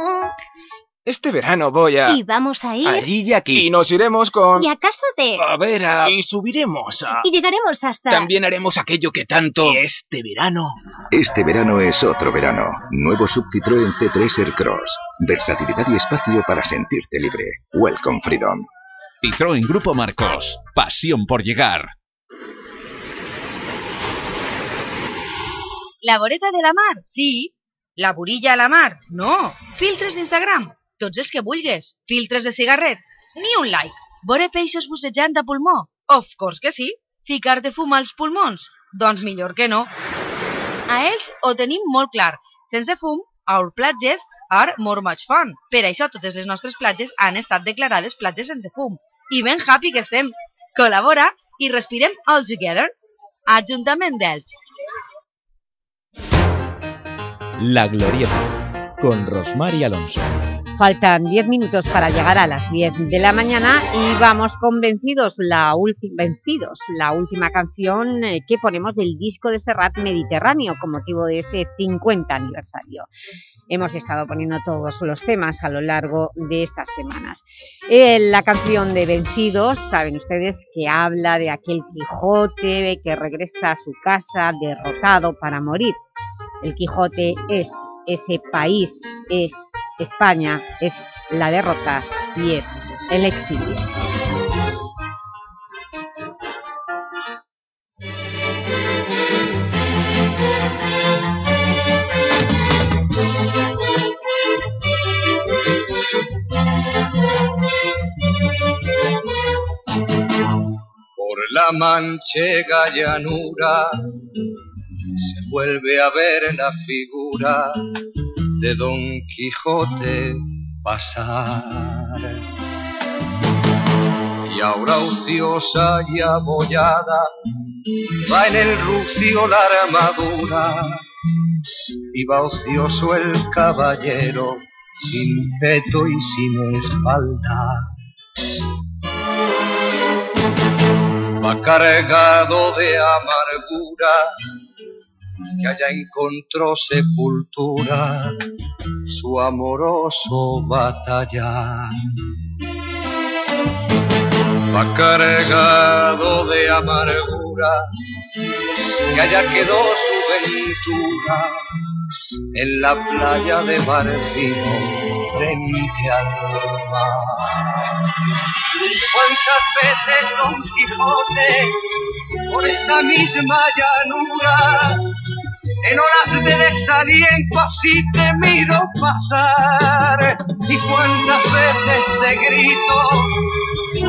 Este verano voy a... Y vamos a ir... Allí y aquí. Y nos iremos con... Y a casa de... A ver, a... Y subiremos a... Y llegaremos hasta... También haremos aquello que tanto... Este verano... Este verano es otro verano. Nuevo Sub Citroën C3 Aircross. Versatilidad y espacio para sentirte libre. Welcome Freedom. Citroën Grupo Marcos. Pasión por llegar. ¿La voreta de la mar? Sí. ¿La burilla a la mar? No. ¿Filtres d'Instagram? Tots els que vulgues. Filtres de cigarret? Ni un like. Vore peixos bussejant a pulmó? Of course que sí. Ficar-te fum als pulmons? Doncs millor que no. A ells ho tenim molt clar. Sense fum, our platges are more much fun. Per això totes les nostres platges han estat declarades platges sense fum. I ben happy que estem. Col·labora i respirem all together. Ajuntament d'Elx. La Glorieta, con Rosmar y Alonso. Faltan 10 minutos para llegar a las 10 de la mañana y vamos con Vencidos, la, Vencidos, la última canción eh, que ponemos del disco de Serrat Mediterráneo con motivo de ese 50 aniversario. Hemos estado poniendo todos los temas a lo largo de estas semanas. Eh, la canción de Vencidos, saben ustedes que habla de aquel Quijote que regresa a su casa derrotado para morir. El Quijote es ese país, es España es la derrota y es el exilio. Por la manchega llanura se vuelve a ver la figura de Don Quijote pasar. Y ahora ociosa y abollada va en el rucio la armadura y va ocioso el caballero sin peto y sin espalda. Va cargado de amargura que allá encontró sepultura su amoroso batallar. Va cargado de amargura que allá quedó su ventura en la playa de Barfino frente al mar. ¿Cuántas veces Don Quijote por esa misma llanura en horas de desaliento así te miro pasar. Y cuántas veces te grito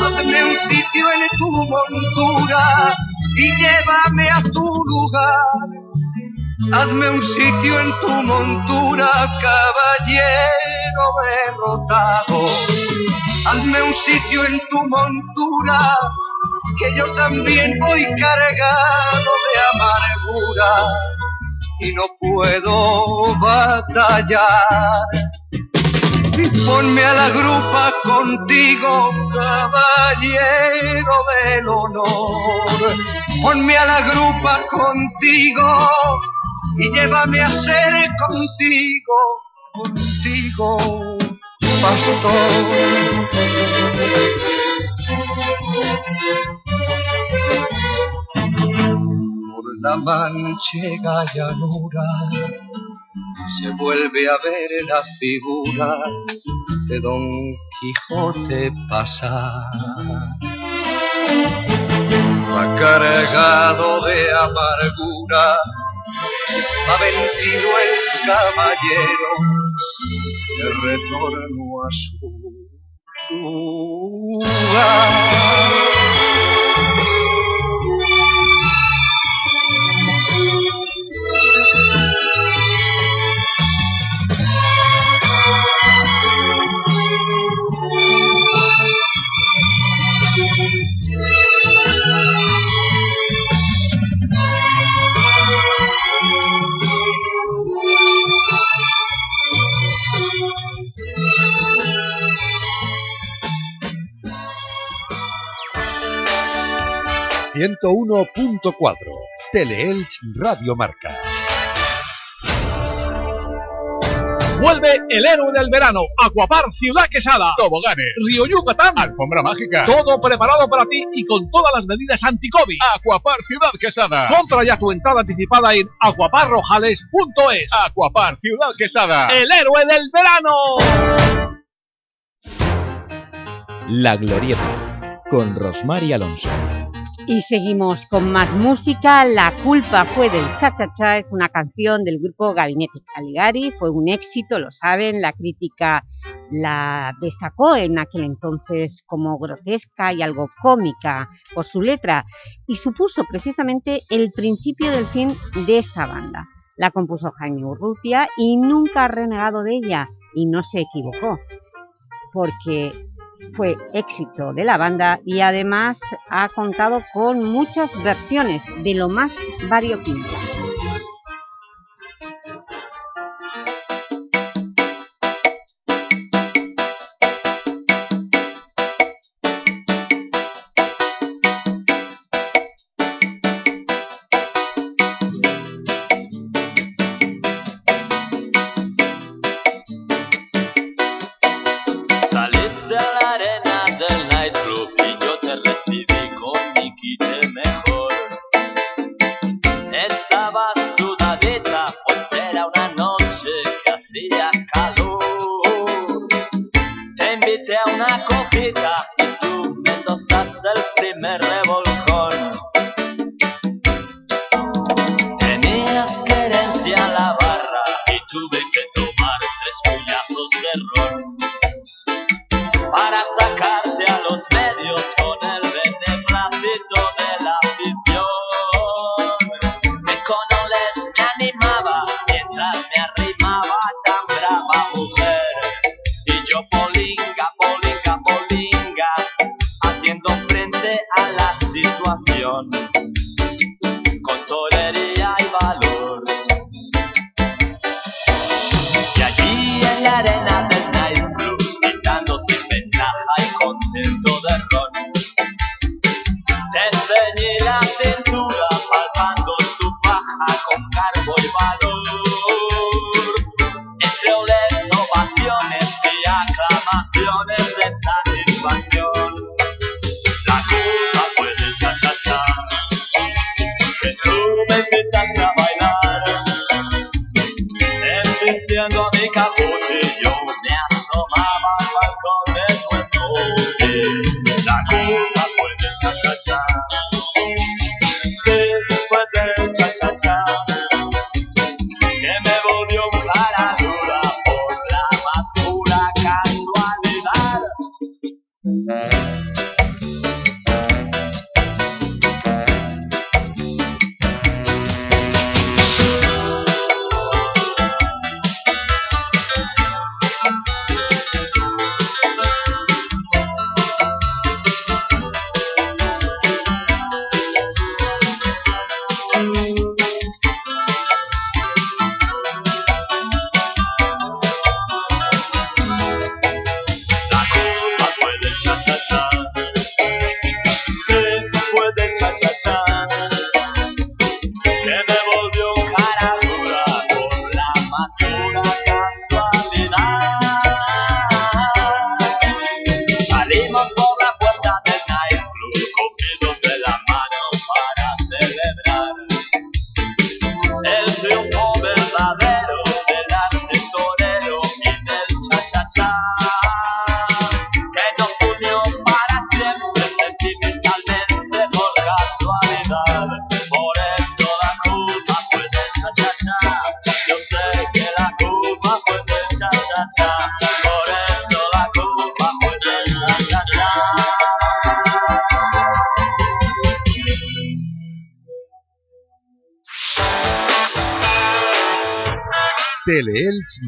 hazme un sitio en tu montura y llévame a tu lugar Hazme un sitio en tu montura, caballero derrotado. Hazme un sitio en tu montura, que yo también voy cargado de amargura y no puedo batallar. Ponme a la grupa contigo, caballero del honor. Ponme a la grupa contigo y llévame a ser contigo, contigo, pastor. La manchega llanura se vuelve a ver la figura de Don Quijote pasar. Va cargado de amargura ha vencido el caballero de retorno a su lugar. ...101.4... Teleelch Radio Marca. Vuelve el héroe del verano, Acuapar Ciudad Quesada. Toboganes, Río Yucatán, Alfombra Mágica. Todo preparado para ti y con todas las medidas anti-COVID. Acuapar Ciudad Quesada. Compra ya tu entrada anticipada en acuaparrojales.es. Acuapar Ciudad Quesada. El héroe del verano. La Glorieta, con Rosmar y Alonso. Y seguimos con más música. La culpa fue del cha-cha-cha, es una canción del grupo Gabinete Caligari, fue un éxito, lo saben, la crítica la destacó en aquel entonces como grotesca y algo cómica por su letra y supuso precisamente el principio del fin de esta banda. La compuso Jaime Urrutia y nunca ha renegado de ella y no se equivocó porque fue éxito de la banda y además ha contado con muchas versiones de lo más variopinto.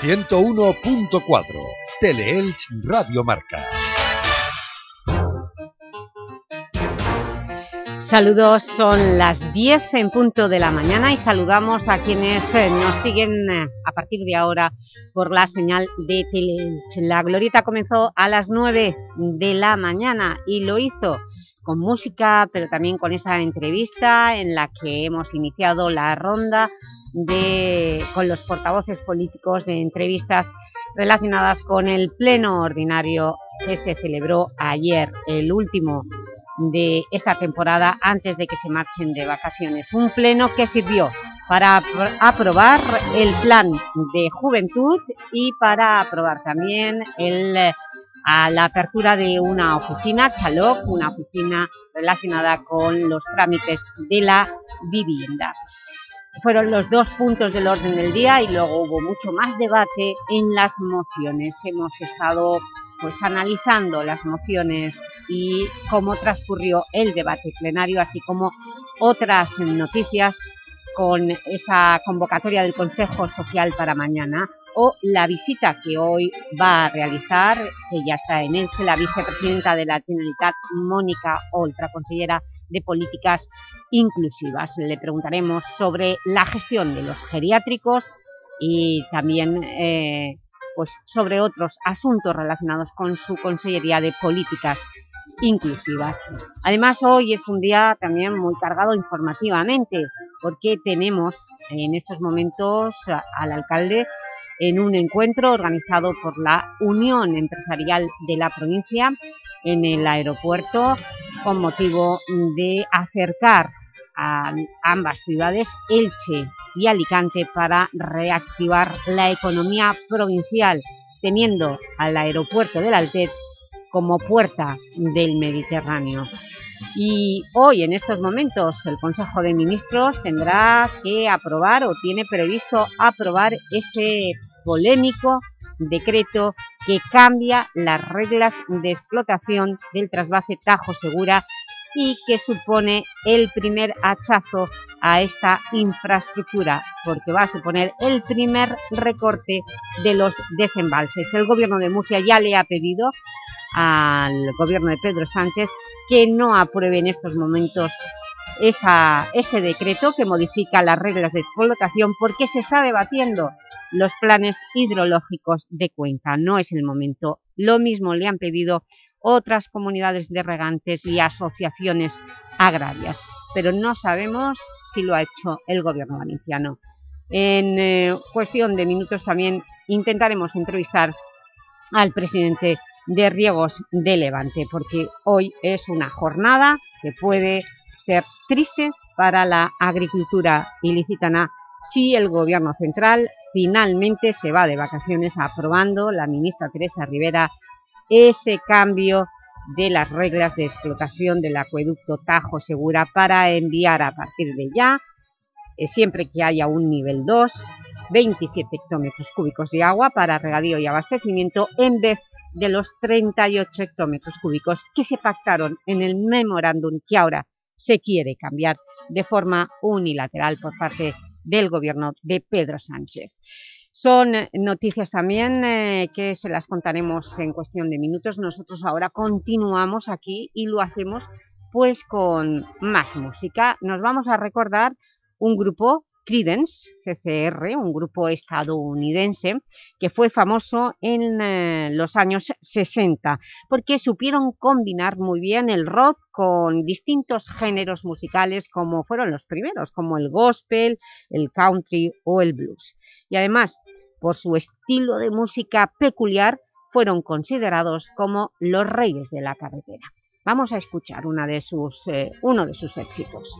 101.4, Teleelch Radio Marca. Saludos, son las 10 en punto de la mañana y saludamos a quienes eh, nos siguen eh, a partir de ahora por la señal de Teleelch. La glorieta comenzó a las 9 de la mañana y lo hizo con música, pero también con esa entrevista en la que hemos iniciado la ronda de, con los portavoces políticos de entrevistas relacionadas con el pleno ordinario que se celebró ayer, el último de esta temporada antes de que se marchen de vacaciones. Un pleno que sirvió para apro- aprobar el plan de juventud y para aprobar también el, a la apertura de una oficina, Chaloc, una oficina relacionada con los trámites de la vivienda fueron los dos puntos del orden del día y luego hubo mucho más debate en las mociones. Hemos estado pues analizando las mociones y cómo transcurrió el debate plenario, así como otras noticias con esa convocatoria del Consejo Social para mañana o la visita que hoy va a realizar, que ya está en Elche, la vicepresidenta de la Generalitat, Mónica Oltra, consellera de Políticas Inclusivas. Le preguntaremos sobre la gestión de los geriátricos y también eh, pues sobre otros asuntos relacionados con su Consellería de Políticas Inclusivas. Además, hoy es un día también muy cargado informativamente, porque tenemos en estos momentos al alcalde en un encuentro organizado por la Unión Empresarial de la provincia en el aeropuerto con motivo de acercar a ambas ciudades, Elche y Alicante, para reactivar la economía provincial, teniendo al aeropuerto del Altet como puerta del Mediterráneo. Y hoy, en estos momentos, el Consejo de Ministros tendrá que aprobar o tiene previsto aprobar ese polémico decreto que cambia las reglas de explotación del trasvase Tajo Segura y que supone el primer hachazo a esta infraestructura, porque va a suponer el primer recorte de los desembalses. El Gobierno de Murcia ya le ha pedido al Gobierno de Pedro Sánchez que no apruebe en estos momentos ese decreto que modifica las reglas de explotación porque se está debatiendo los planes hidrológicos de Cuenca. No es el momento. Lo mismo le han pedido otras comunidades de regantes y asociaciones agrarias, pero no sabemos si lo ha hecho el gobierno valenciano. En eh, cuestión de minutos también intentaremos entrevistar al presidente de Riegos de Levante, porque hoy es una jornada que puede ser triste para la agricultura ilicitana si el gobierno central finalmente se va de vacaciones aprobando la ministra Teresa Rivera ese cambio de las reglas de explotación del acueducto Tajo Segura para enviar a partir de ya, eh, siempre que haya un nivel 2, 27 hectómetros cúbicos de agua para regadío y abastecimiento en vez de los 38 hectómetros cúbicos que se pactaron en el memorándum que ahora se quiere cambiar de forma unilateral por parte del gobierno de Pedro Sánchez. Son noticias también eh, que se las contaremos en cuestión de minutos. Nosotros ahora continuamos aquí y lo hacemos pues con más música. Nos vamos a recordar un grupo Credence, CCR, un grupo estadounidense que fue famoso en eh, los años 60 porque supieron combinar muy bien el rock con distintos géneros musicales como fueron los primeros, como el gospel, el country o el blues. Y además, por su estilo de música peculiar, fueron considerados como los reyes de la carretera. Vamos a escuchar eh, uno de sus éxitos.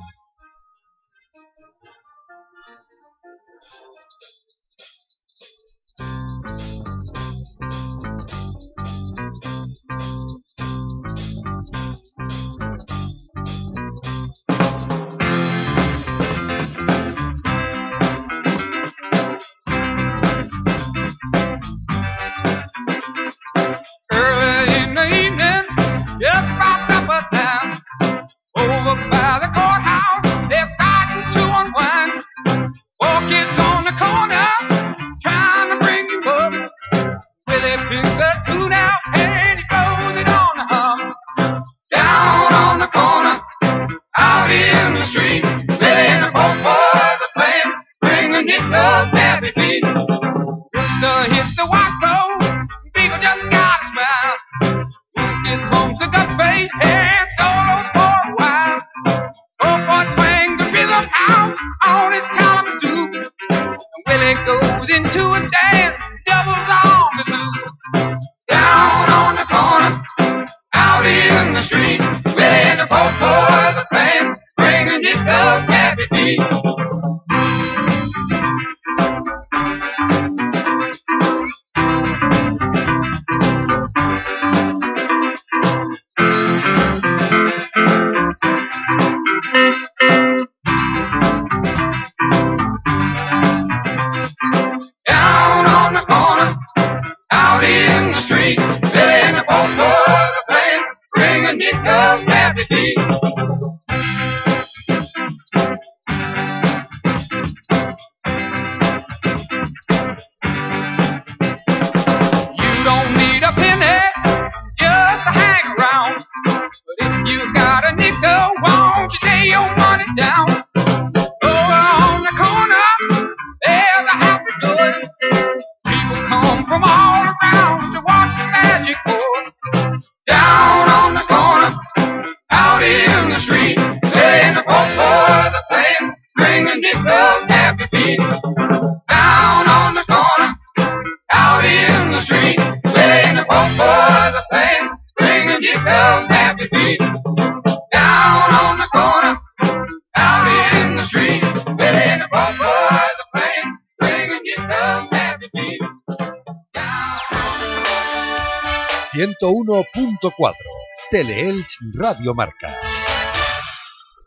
Teleelch Radio Marca.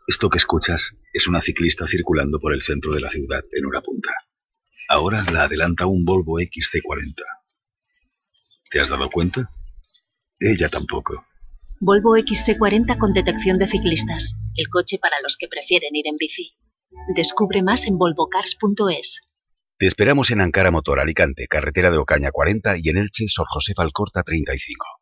Esto que escuchas es una ciclista circulando por el centro de la ciudad en hora punta. Ahora la adelanta un Volvo XC40. ¿Te has dado cuenta? Ella tampoco. Volvo XC40 con detección de ciclistas. El coche para los que prefieren ir en bici. Descubre más en volvocars.es. Te esperamos en Ankara Motor Alicante, carretera de Ocaña 40 y en Elche, Sor José Falcorta 35.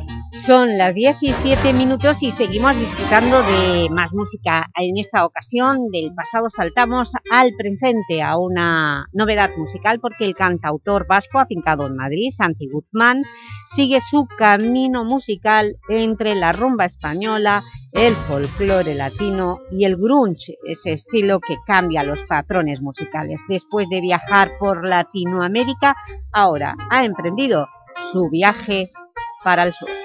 Son las 17 minutos y seguimos disfrutando de más música. En esta ocasión, del pasado saltamos al presente, a una novedad musical, porque el cantautor vasco afincado en Madrid, Santi Guzmán, sigue su camino musical entre la rumba española, el folclore latino y el grunge, ese estilo que cambia los patrones musicales. Después de viajar por Latinoamérica, ahora ha emprendido su viaje para el sur.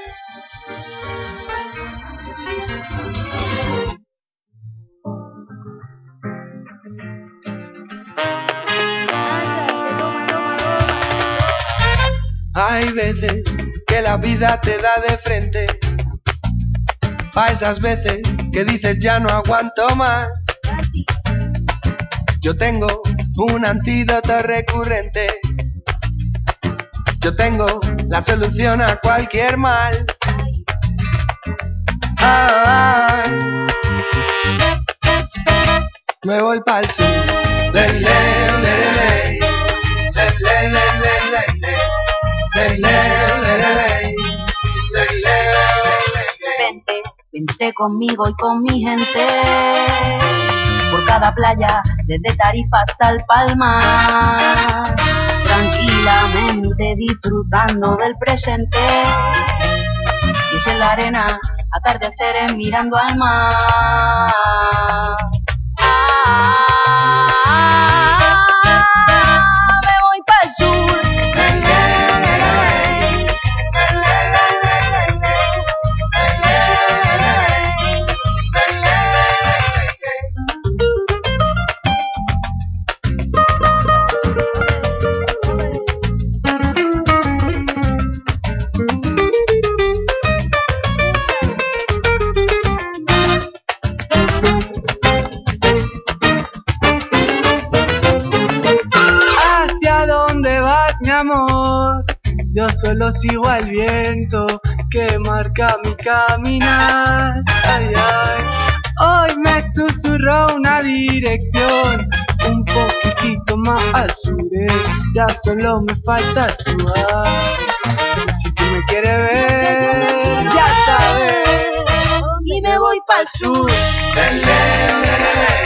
Veces que la vida te da de frente. Pa' esas veces que dices ya no aguanto más. Yo tengo un antídoto recurrente. Yo tengo la solución a cualquier mal. Ay, me voy pa'l sur. Le. Vente, vente conmigo y con mi gente. Por cada playa, desde Tarifa hasta el Palmar. Tranquilamente disfrutando del presente. Y en la arena, atardeceres mirando al mar. Solo sigo al viento que marca mi caminar. Ay, ay. Hoy me susurró una dirección un poquitito más al sur. Ya solo me falta actuar. Si tú me quieres ver, ya sabes. Y me voy pa'l sur. Le, le,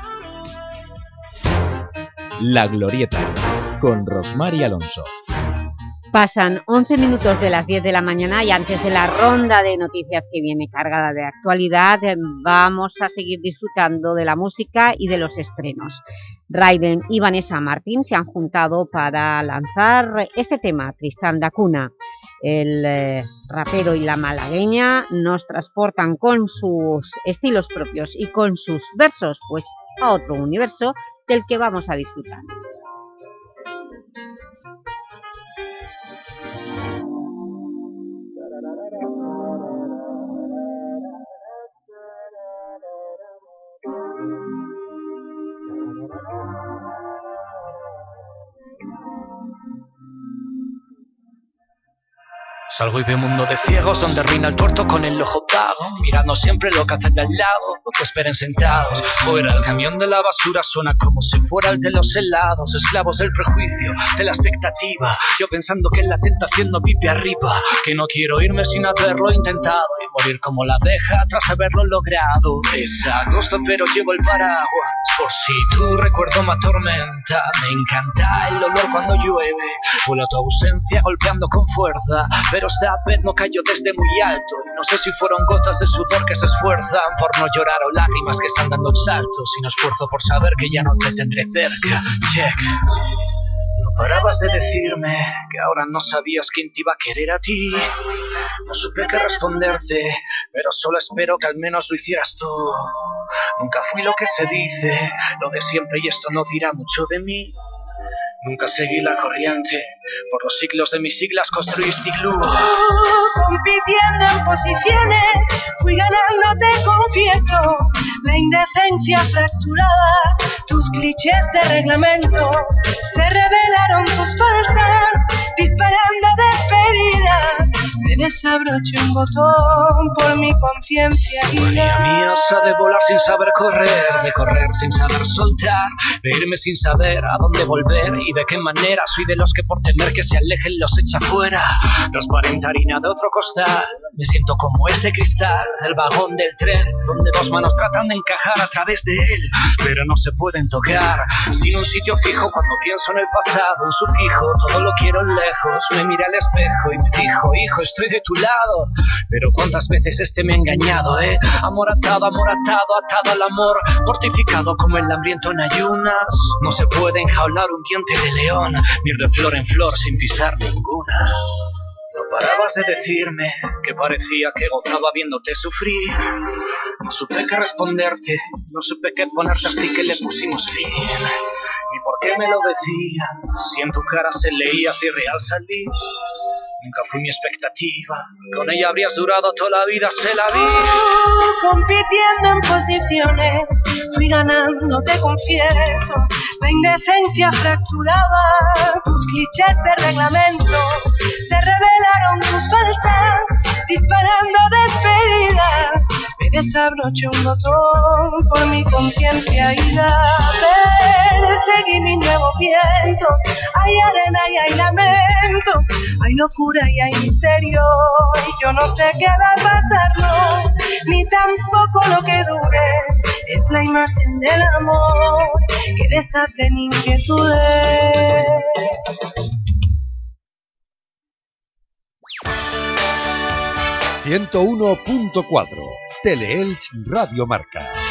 La Glorieta, con Rosmar y Alonso. Pasan 11 minutos de las 10 de la mañana y antes de la ronda de noticias que viene cargada de actualidad, eh, vamos a seguir disfrutando de la música y de los estrenos. Raiden y Vanessa Martín se han juntado para lanzar este tema, Tristán da Cuna. El eh, rapero y la malagueña nos transportan con sus estilos propios y con sus versos pues, a otro universo del que vamos a disfrutar. Salgo y veo un mundo de ciegos donde reina el tuerto con el ojo vago, mirando siempre lo que hacen de al lado, o que esperen sentados. Fuera el camión de la basura suena como si fuera el de los helados, esclavos del prejuicio, de la expectativa. Yo pensando que la tentación no vive arriba, que no quiero irme sin haberlo intentado y morir como la abeja tras haberlo logrado. Es agosto pero llevo el paraguas, por si tu recuerdo me atormenta. Me encanta el olor cuando llueve, huele a tu ausencia golpeando con fuerza, esta vez no cayó desde muy alto. No sé si fueron gotas de sudor que se esfuerzan por no llorar o lágrimas que están dando un salto, sino esfuerzo por saber que ya no te tendré cerca. Check. No parabas de decirme que ahora no sabías quién te iba a querer a ti. No supe qué responderte, pero solo espero que al menos lo hicieras tú. Nunca fui lo que se dice, lo de siempre y esto no dirá mucho de mí. Nunca seguí la corriente, por los siglos de mis siglas construiste iglú. compitiendo en posiciones, fui ganando, te confieso, la indecencia fracturada, tus clichés de reglamento, se revelaron tus faltas, disparando despedidas, me desabroché un botón por mi conciencia y Manía mía sabe volar sin saber correr, de correr sin saber soltar, de irme sin saber a dónde volver y de qué manera. Soy de los que por temer que se alejen los echa fuera. Transparente harina de otro costal, me siento como ese cristal del vagón del tren, donde dos manos tratan de encajar a través de él, pero no se pueden tocar. Sin un sitio fijo cuando pienso en el pasado, un sufijo, todo lo quiero lejos. Me miré al espejo y me dijo, hijo, estoy de tu lado. Pero cuántas veces este me ha engañado, eh. Amor atado, amor atado, atado al amor, mortificado como el hambriento en ayunas. No se puede enjaular un diente de león, ir de flor en flor sin pisar ninguna. No parabas de decirme que parecía que gozaba viéndote sufrir. No supe qué responderte, no supe qué ponerte así que le pusimos fin. Ni por qué me lo decías, si en tu cara se leía si real salí. Nunca fui mi expectativa, con ella habrías durado toda la vida, se la vi. compitiendo en posiciones, fui ganando, te confieso. La indecencia fracturaba tus clichés de reglamento, se revelaron tus faltas, disparando despedidas. Me desabroché un botón por mi conciencia y la Seguí mis nuevos vientos, hay arena y hay lamentos, hay locura y hay misterio, y yo no sé qué va a pasarnos, ni tampoco lo que dure, es la imagen del amor que deshacen inquietudes. ...101.4... Teleelch Radio Marca.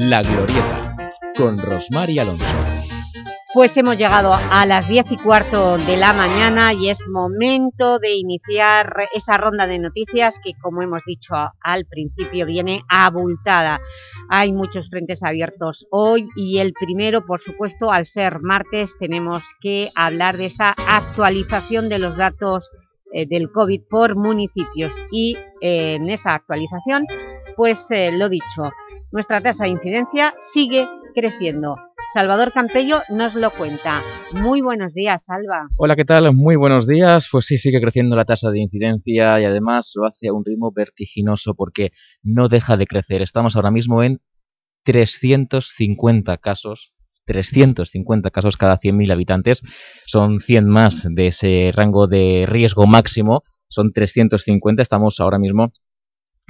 La Glorieta, con Rosmar y Alonso. Pues hemos llegado a las 10 y cuarto de la mañana y es momento de iniciar esa ronda de noticias que, como hemos dicho al principio, viene abultada. Hay muchos frentes abiertos hoy y el primero, por supuesto, al ser martes, tenemos que hablar de esa actualización de los datos eh, del COVID por municipios y eh, en esa actualización, pues eh, lo dicho, nuestra tasa de incidencia sigue creciendo. Salvador Campello nos lo cuenta. Muy buenos días, Salva. Hola, ¿qué tal? Muy buenos días. Pues sí, sigue creciendo la tasa de incidencia y además lo hace a un ritmo vertiginoso porque no deja de crecer. Estamos ahora mismo en 350 casos 350 casos cada 100.000 habitantes, son 100 más de ese rango de riesgo máximo, son 350, estamos ahora mismo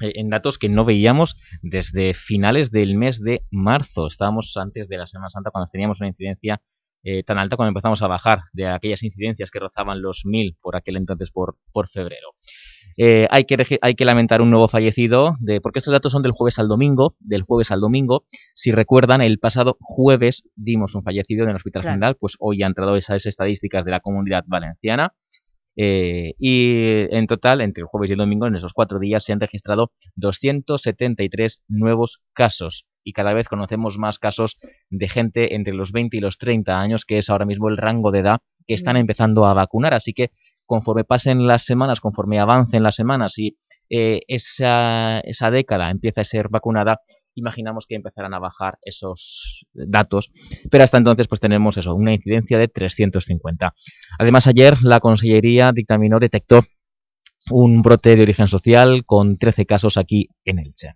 en datos que no veíamos desde finales del mes de marzo. Estábamos antes de la Semana Santa cuando teníamos una incidencia eh, tan alta cuando empezamos a bajar de aquellas incidencias que rozaban los 1000 por aquel entonces por, por febrero. Eh, hay, que, hay que lamentar un nuevo fallecido, de, porque estos datos son del jueves al domingo, del jueves al domingo. Si recuerdan, el pasado jueves dimos un fallecido en el Hospital Claro. General, pues hoy han entrado esas estadísticas de la Comunidad Valenciana. Eh, y en total, entre el jueves y el domingo, en esos cuatro días, se han registrado 273 nuevos casos. Y cada vez conocemos más casos de gente entre los 20 y los 30 años, que es ahora mismo el rango de edad que están Mm. empezando a vacunar. Así que conforme pasen las semanas, conforme avancen las semanas y eh, esa, esa década empieza a ser vacunada, imaginamos que empezarán a bajar esos datos. Pero hasta entonces pues tenemos eso, una incidencia de 350. Además ayer la Consellería dictaminó, detectó un brote de origen social con 13 casos aquí en Elche.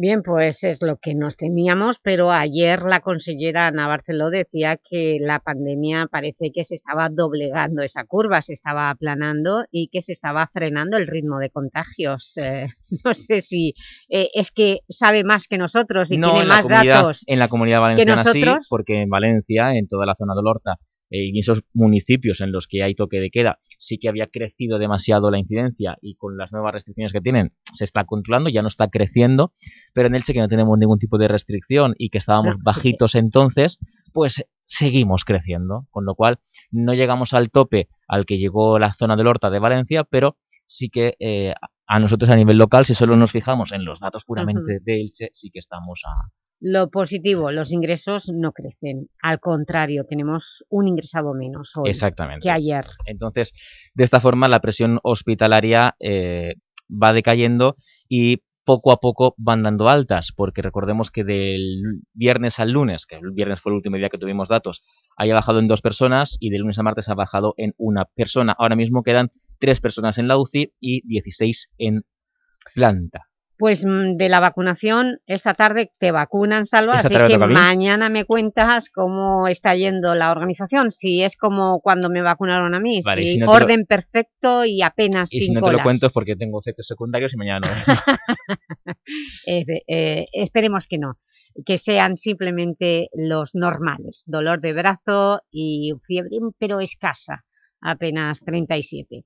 Bien, pues es lo que nos temíamos, pero ayer la consellera Ana Barceló decía que la pandemia parece que se estaba doblegando esa curva, se estaba aplanando y que se estaba frenando el ritmo de contagios. Eh, no sé si eh, es que sabe más que nosotros y No, tiene más datos En la comunidad que valenciana sí, porque en Valencia, en toda la zona de Lorta, eh, y esos municipios en los que hay toque de queda, sí que había crecido demasiado la incidencia y con las nuevas restricciones que tienen se está controlando, ya no está creciendo, pero en Elche que no tenemos ningún tipo de restricción y que estábamos sí bajitos entonces, pues seguimos creciendo, con lo cual no llegamos al tope al que llegó la zona del Horta de Valencia, pero sí que eh, a nosotros a nivel local, si solo nos fijamos en los datos puramente Ujú. de Elche, sí que estamos a, Lo positivo, los ingresos no crecen, al contrario, tenemos un ingresado menos hoy Exactamente. que ayer. Entonces, de esta forma, la presión hospitalaria eh, va decayendo y poco a poco van dando altas, porque recordemos que del viernes al lunes, que el viernes fue el último día que tuvimos datos, haya bajado en dos personas y de lunes a martes ha bajado en una persona. Ahora mismo quedan tres personas en la UCI y 16 en planta. Pues mm, de la vacunación, esta tarde te vacunan, Salva, así que mañana me cuentas cómo está yendo la organización, si es como cuando me vacunaron a mí, Vale, si, si no te lo- orden perfecto y apenas Y si no te lo cuento es porque tengo efectos secundarios y mañana no. Eh, esperemos que no, que sean simplemente los normales, dolor de brazo y fiebre, pero escasa, apenas 37.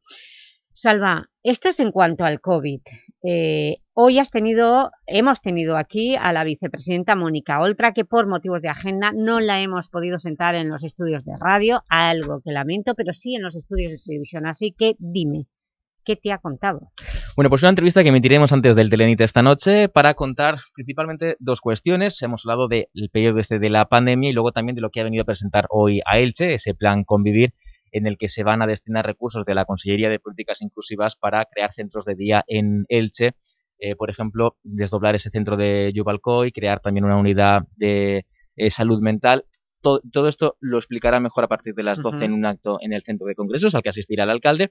Salva, esto es en cuanto al COVID. Eh, hoy has tenido, hemos tenido aquí a la vicepresidenta Mónica Oltra, que por motivos de agenda no la hemos podido sentar en los estudios de radio, algo que lamento, pero sí en los estudios de televisión. Así que dime, ¿qué te ha contado? Bueno, pues una entrevista que emitiremos antes del Telenit esta noche para contar principalmente dos cuestiones. Hemos hablado del periodo este de la pandemia y luego también de lo que ha venido a presentar hoy a Elche, ese plan Convivir, en el que se van a destinar recursos de la Consellería de Políticas Inclusivas para crear centros de día en Elche. Eh, por ejemplo, desdoblar ese centro de Yubalcoy, crear también una unidad de eh, salud mental. To- todo esto lo explicará mejor a partir de las 12 Ujú. en un acto en el centro de congresos al que asistirá el alcalde.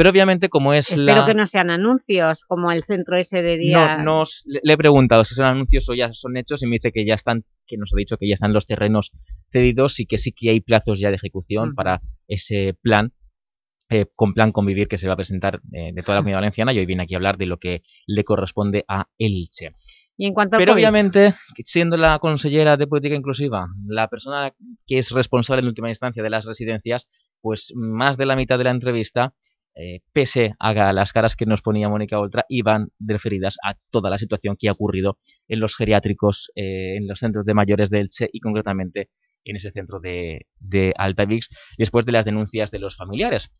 Pero obviamente, como es Espero la... que no sean anuncios, como el centro ese de día... No, le, he preguntado si son anuncios o ya son hechos y me dice que ya están, que nos ha dicho que ya están los terrenos cedidos y que sí que hay plazos ya de ejecución para ese plan, eh, con plan convivir que se va a presentar eh, de toda la comunidad valenciana. Y hoy viene aquí a hablar de lo que le corresponde a Elche. Y en cuanto Pero COVID, obviamente, siendo la consellera de Política Inclusiva la persona que es responsable en última instancia de las residencias, pues más de la mitad de la entrevista, eh, pese a las caras que nos ponía Mónica Oltra, iban referidas a toda la situación que ha ocurrido en los geriátricos, eh, en los centros de mayores de Elche y concretamente en ese centro de, de Altavix, después de las denuncias de los familiares.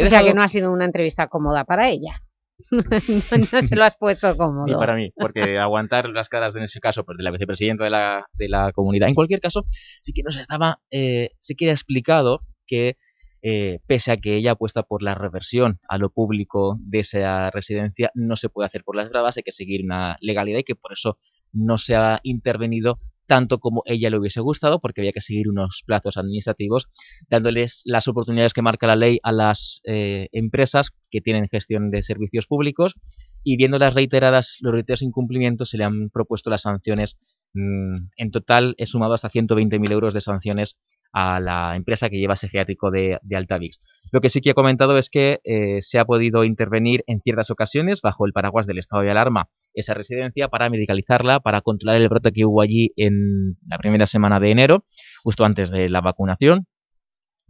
O sea que no ha sido una entrevista cómoda para ella. no, no se lo has puesto cómodo. Ni para mí, porque aguantar las caras en ese caso pues, de la vicepresidenta de la, de la comunidad. En cualquier caso, sí que nos estaba, eh, sí que ha explicado que eh, pese a que ella apuesta por la reversión a lo público de esa residencia, no se puede hacer por las bravas, hay que seguir una legalidad y que por eso no se ha intervenido tanto como ella le hubiese gustado, porque había que seguir unos plazos administrativos, dándoles las oportunidades que marca la ley a las eh, empresas que tienen gestión de servicios públicos y viendo las reiteradas, los reiterados incumplimientos, se le han propuesto las sanciones. mm, en total he sumado hasta 120.000 euros de sanciones a la empresa que lleva ese geriátrico de, de Altavix. Lo que sí que he comentado es que eh, se ha podido intervenir en ciertas ocasiones bajo el paraguas del estado de alarma esa residencia para medicalizarla, para controlar el brote que hubo allí en la primera semana de enero, justo antes de la vacunación.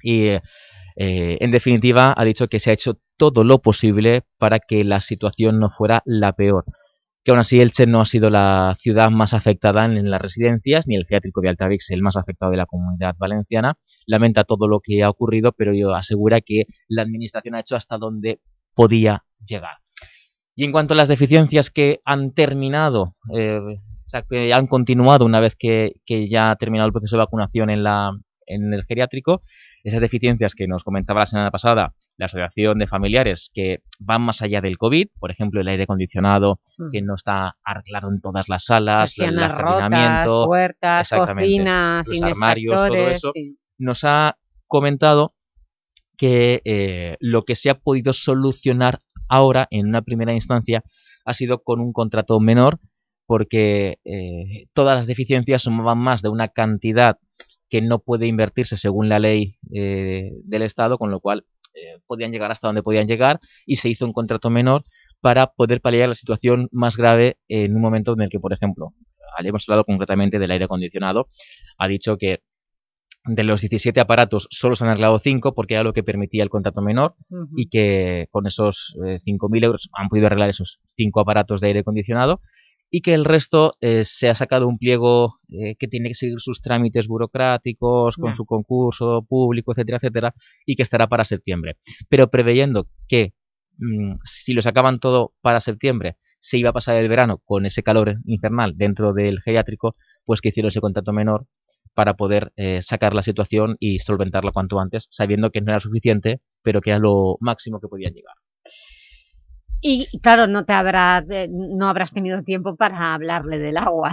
Y eh, en definitiva ha dicho que se ha hecho todo lo posible para que la situación no fuera la peor que aún así Elche no ha sido la ciudad más afectada en, las residencias, ni el geriátrico de Altavix el más afectado de la comunidad valenciana. Lamenta todo lo que ha ocurrido, pero yo asegura que la administración ha hecho hasta donde podía llegar. Y en cuanto a las deficiencias que han terminado, eh, o sea, que han continuado una vez que, que, ya ha terminado el proceso de vacunación en, la, en el geriátrico, esas deficiencias que nos comentaba la semana pasada la asociación de familiares que van más allá del COVID, por ejemplo, el aire acondicionado mm. que no está arreglado en todas las salas, el rotas, puertas, cocinas, los armarios, todo eso, nos ha comentado que eh, lo que se ha podido solucionar ahora, en una primera instancia, ha sido con un contrato menor, porque eh, todas las deficiencias sumaban más de una cantidad que no puede invertirse según la ley eh, del Estado, con lo cual eh, podían llegar hasta donde podían llegar y se hizo un contrato menor para poder paliar la situación más grave en un momento en el que, por ejemplo, hemos hablado concretamente del aire acondicionado, ha dicho que de los 17 aparatos solo se han arreglado 5 porque era lo que permitía el contrato menor y que con esos 5.000 eh, euros han podido arreglar esos 5 aparatos de aire acondicionado y que el resto eh, se ha sacado un pliego eh, que tiene que seguir sus trámites burocráticos con su concurso público, etcétera, etcétera, y que estará para septiembre. Pero preveyendo que mm, si lo sacaban todo para septiembre, se iba a pasar el verano con ese calor infernal dentro del geriátrico, pues que hicieron ese contrato menor para poder eh, sacar la situación y solventarla cuanto antes, sabiendo que no era suficiente, pero que era lo máximo que podían llegar. Y claro, no, te habrá, no habrás tenido tiempo para hablarle del agua.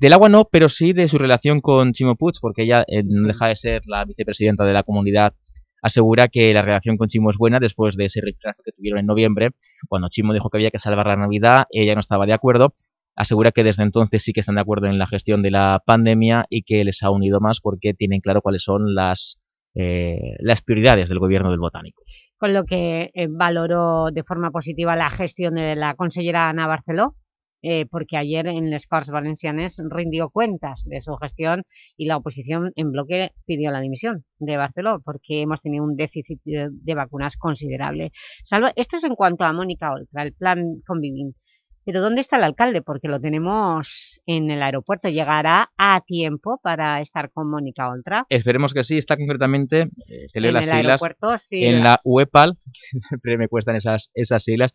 Del agua no, pero sí de su relación con Chimo Puig, porque ella eh, no deja de ser la vicepresidenta de la comunidad. Asegura que la relación con Chimo es buena después de ese rechazo que tuvieron en noviembre, cuando Chimo dijo que había que salvar la Navidad, ella no estaba de acuerdo. Asegura que desde entonces sí que están de acuerdo en la gestión de la pandemia y que les ha unido más porque tienen claro cuáles son las, eh, las prioridades del gobierno del Botánico con lo que eh, valoró de forma positiva la gestión de la consellera Ana Barceló, eh, porque ayer en Les Corts Valencianes rindió cuentas de su gestión y la oposición en bloque pidió la dimisión de Barceló porque hemos tenido un déficit de, vacunas considerable. Salvo, esto es en cuanto a Mónica Oltra, el plan Convivint. Pero ¿dónde está el alcalde? Porque lo tenemos en el aeropuerto. ¿Llegará a tiempo para estar con Mónica Oltra? Esperemos que sí. Está concretamente, eh, en las siglas, en la UEPAL, que siempre me cuestan esas, esas siglas,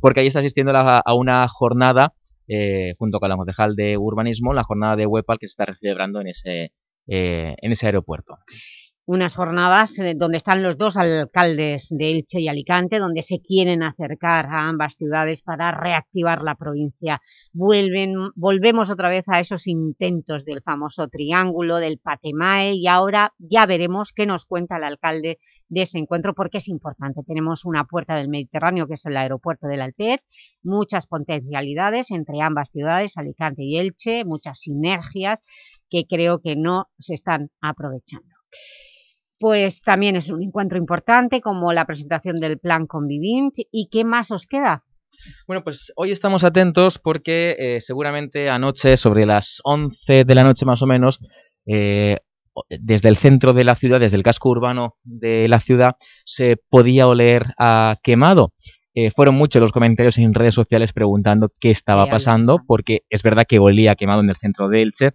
porque ahí está asistiendo a una jornada, eh, junto con la concejal de urbanismo, la jornada de UEPAL que se está celebrando en ese, eh, en ese aeropuerto unas jornadas eh, donde están los dos alcaldes de Elche y Alicante, donde se quieren acercar a ambas ciudades para reactivar la provincia. Vuelven, volvemos otra vez a esos intentos del famoso triángulo, del Patemae, y ahora ya veremos qué nos cuenta el alcalde de ese encuentro, porque es importante. Tenemos una puerta del Mediterráneo, que es el aeropuerto del Altez, muchas potencialidades entre ambas ciudades, Alicante y Elche, muchas sinergias que creo que no se están aprovechando pues también es un encuentro importante como la presentación del plan Convivint. ¿Y qué más os queda? Bueno, pues hoy estamos atentos porque eh, seguramente anoche, sobre las 11 de la noche más o menos, eh, desde el centro de la ciudad, desde el casco urbano de la ciudad, se podía oler a quemado. Eh, fueron muchos los comentarios en redes sociales preguntando qué estaba pasando, porque es verdad que olía quemado en el centro de Elche,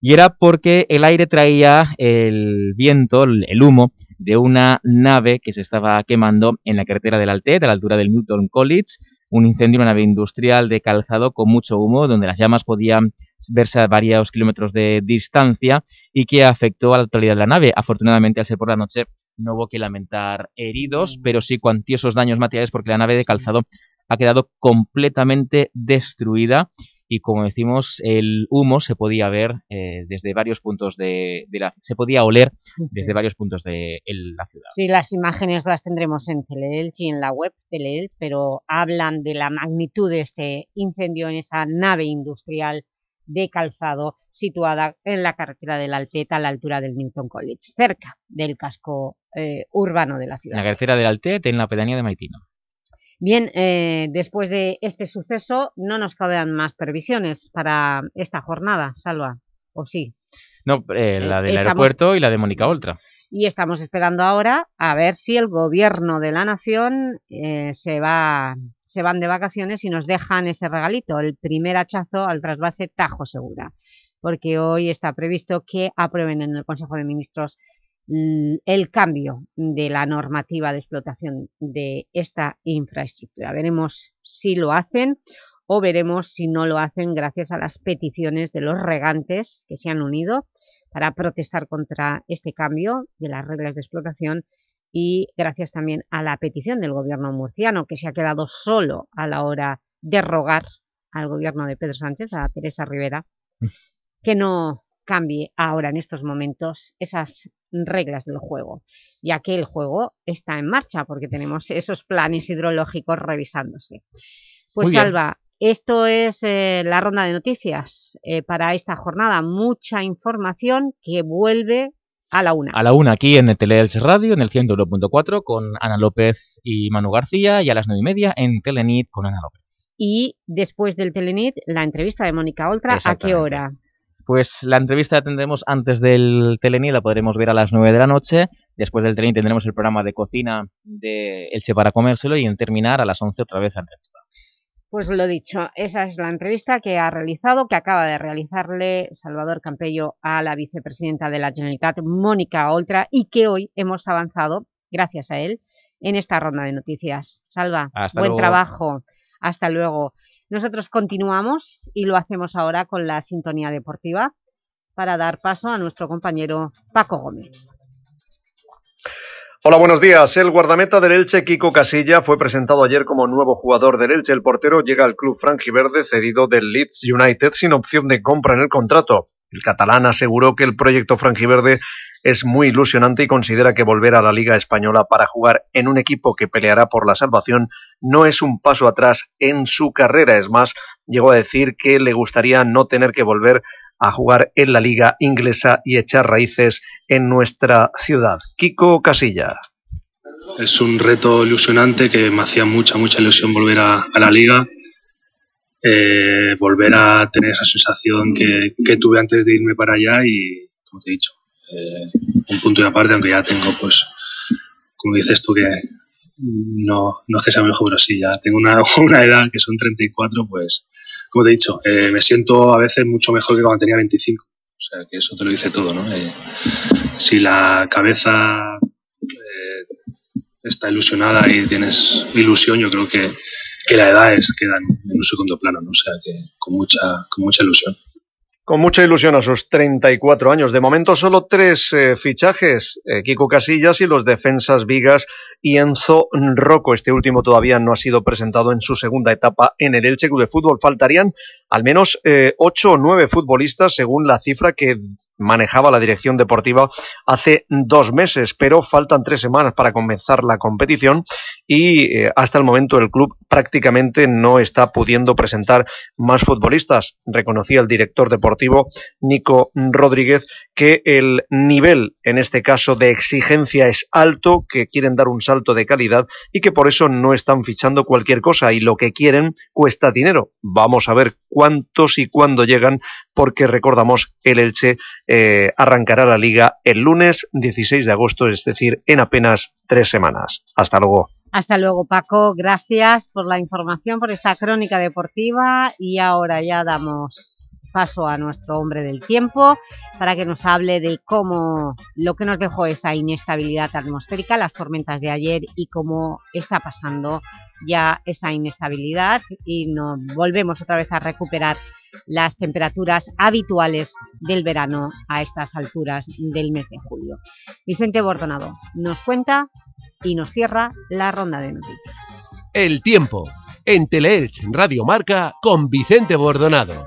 y era porque el aire traía el viento, el humo, de una nave que se estaba quemando en la carretera del Altet, a la altura del Newton College, un incendio en una nave industrial de calzado con mucho humo, donde las llamas podían verse a varios kilómetros de distancia y que afectó a la totalidad de la nave. Afortunadamente, al ser por la noche, no hubo que lamentar heridos, mm. pero sí cuantiosos daños materiales porque la nave de calzado ha quedado completamente destruida y como decimos, el humo se podía ver eh, desde varios puntos de, la se podía oler desde varios puntos de la ciudad. Sí, las imágenes las tendremos en Teleelch y en la web Teleelch, pero hablan de la magnitud de este incendio en esa nave industrial de calzado situada en la carretera del Altet a la altura del Newton College, cerca del casco eh, urbano de la En ciudad. la carretera del Altet, en la pedanía de Maitino. Bien, eh, después de este suceso no nos quedan más previsiones para esta jornada, Salva, ¿o sí? No, eh, la del estamos- aeropuerto y la de Mónica Oltra. y estamos esperando ahora a ver si el gobierno de la nación eh, se, va, se van de vacaciones y nos dejan ese regalito, el primer hachazo al trasvase Tajo Segura, porque hoy está previsto que aprueben en el Consejo de Ministros el cambio de la normativa de explotación de esta infraestructura. Veremos si lo hacen o veremos si no lo hacen gracias a las peticiones de los regantes que se han unido para protestar contra este cambio de las reglas de explotación y gracias también a la petición del gobierno murciano, que se ha quedado solo a la hora de rogar al gobierno de Pedro Sánchez, a Teresa Rivera, que no cambie ahora en estos momentos esas reglas del juego, ya que el juego está en marcha porque tenemos esos planes hidrológicos revisándose. Pues. Salva, esto es eh, la ronda de noticias eh, para esta jornada. Mucha información que vuelve a la una. A la una aquí en el Teleelch Radio, en el 101.4, con Ana López y Manu García, y a las nueve y media en Telenit con Ana López. Y después del Telenit, la entrevista de Mónica Oltra, ¿a qué hora? Pues la entrevista la tendremos antes del Telenit, la podremos ver a las 9 de la noche. Después del Telenit tendremos el programa de cocina de Elche para comérselo y en terminar a las 11 otra vez la entrevista. Pues lo dicho, esa es la entrevista que ha realizado, que acaba de realizarle Salvador Campello a la vicepresidenta de la Generalitat, Mónica Oltra, y que hoy hemos avanzado, gracias a él, en esta ronda de noticias. Salva, Hasta buen luego. trabajo. Hasta luego. Nosotros continuamos y lo hacemos ahora con la sintonía deportiva para dar paso a nuestro compañero Paco Gómez. Hola, buenos días. El guardameta del Elche, Kiko Casilla, fue presentado ayer como nuevo jugador del Elche. El portero llega al club franjiverde cedido del Leeds United sin opción de compra en el contrato. El catalán aseguró que el proyecto franjiverde es muy ilusionante y considera que volver a la Liga Española para jugar en un equipo que peleará por la salvación no es un paso atrás en su carrera. Es más, llegó a decir que le gustaría no tener que volver a jugar en la liga inglesa y echar raíces en nuestra ciudad. Kiko Casilla. Es un reto ilusionante que me hacía mucha, mucha ilusión volver a, a la liga, eh, volver a tener esa sensación que, que tuve antes de irme para allá y, como te he dicho, eh, un punto y aparte, aunque ya tengo, pues, como dices tú, que no, no es que sea joven, pero sí, ya tengo una, una edad que son 34, pues, como te he dicho, eh, me siento a veces mucho mejor que cuando tenía 25. O sea, que eso te lo dice todo, ¿no? Eh, si la cabeza eh, está ilusionada y tienes ilusión, yo creo que, que la edad es queda en un segundo plano, ¿no? O sea, que con mucha, con mucha ilusión. Con mucha ilusión a sus 34 años. De momento solo tres eh, fichajes, eh, Kiko Casillas y los defensas Vigas y Enzo Rocco. Este último todavía no ha sido presentado en su segunda etapa en el Elche Club de Fútbol. Faltarían al menos eh, ocho o nueve futbolistas según la cifra que manejaba la dirección deportiva hace dos meses, pero faltan tres semanas para comenzar la competición y eh, hasta el momento el club prácticamente no está pudiendo presentar más futbolistas. Reconocía el director deportivo Nico Rodríguez que el nivel en este caso de exigencia es alto, que quieren dar un salto de calidad y que por eso no están fichando cualquier cosa y lo que quieren cuesta dinero. Vamos a ver cuántos y cuándo llegan porque recordamos el Elche eh, arrancará la liga el lunes 16 de agosto, es decir, en apenas tres semanas. Hasta luego. Hasta luego, Paco. Gracias por la información, por esta crónica deportiva y ahora ya damos paso a nuestro hombre del tiempo para que nos hable de cómo lo que nos dejó esa inestabilidad atmosférica, las tormentas de ayer y cómo está pasando ya esa inestabilidad y nos volvemos otra vez a recuperar las temperaturas habituales del verano a estas alturas del mes de julio. Vicente Bordonado nos cuenta y nos cierra la ronda de noticias. El tiempo, en Teleelch Radio Marca con Vicente Bordonado.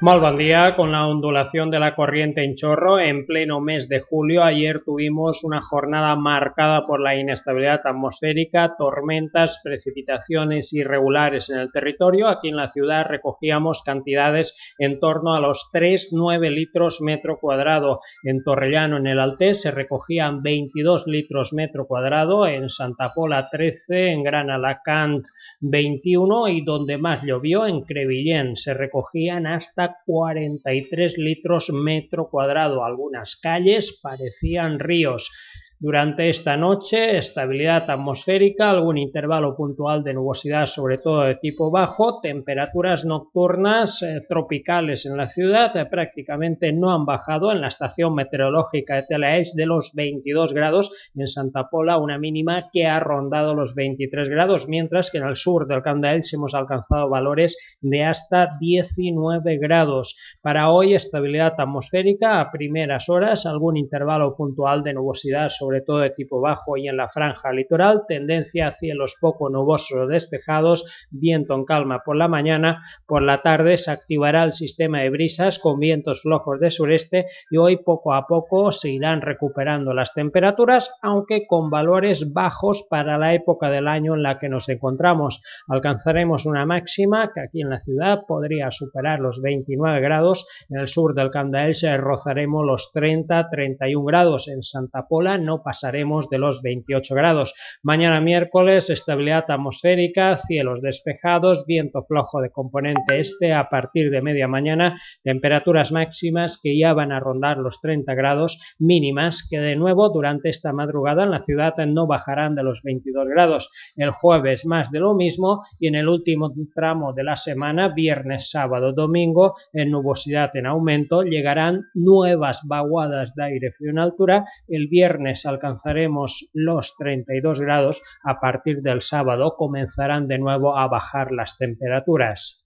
Muy buen día, con la ondulación de la corriente en chorro en pleno mes de julio. Ayer tuvimos una jornada marcada por la inestabilidad atmosférica, tormentas, precipitaciones irregulares en el territorio. Aquí en la ciudad recogíamos cantidades en torno a los 3,9 litros metro cuadrado. En Torrellano, en el Altés, se recogían 22 litros metro cuadrado, en Santa Pola 13, en Gran Alacant 21 y donde más llovió, en Crevillén, se recogían hasta 43 litros metro cuadrado. Algunas calles parecían ríos. Durante esta noche, estabilidad atmosférica, algún intervalo puntual de nubosidad, sobre todo de tipo bajo, temperaturas nocturnas eh, tropicales en la ciudad, eh, prácticamente no han bajado en la estación meteorológica de Telaeix de los 22 grados, en Santa Pola una mínima que ha rondado los 23 grados, mientras que en el sur del Candaels hemos alcanzado valores de hasta 19 grados. Para hoy, estabilidad atmosférica a primeras horas, algún intervalo puntual de nubosidad sobre sobre todo de tipo bajo y en la franja litoral, tendencia a cielos poco nubosos despejados, viento en calma por la mañana, por la tarde se activará el sistema de brisas con vientos flojos de sureste y hoy poco a poco se irán recuperando las temperaturas, aunque con valores bajos para la época del año en la que nos encontramos. Alcanzaremos una máxima que aquí en la ciudad podría superar los 29 grados, en el sur del se rozaremos los 30-31 grados, en Santa Pola no pasaremos de los 28 grados. Mañana miércoles, estabilidad atmosférica, cielos despejados, viento flojo de componente este a partir de media mañana, temperaturas máximas que ya van a rondar los 30 grados, mínimas que de nuevo durante esta madrugada en la ciudad no bajarán de los 22 grados. El jueves más de lo mismo y en el último tramo de la semana, viernes, sábado, domingo, en nubosidad en aumento, llegarán nuevas vaguadas de aire frío en altura. El viernes alcanzaremos los 32 grados, a partir del sábado comenzarán de nuevo a bajar las temperaturas.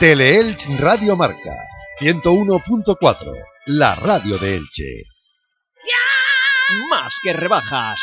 Teleelch Radio Marca 101.4, la radio de Elche. Más que rebajas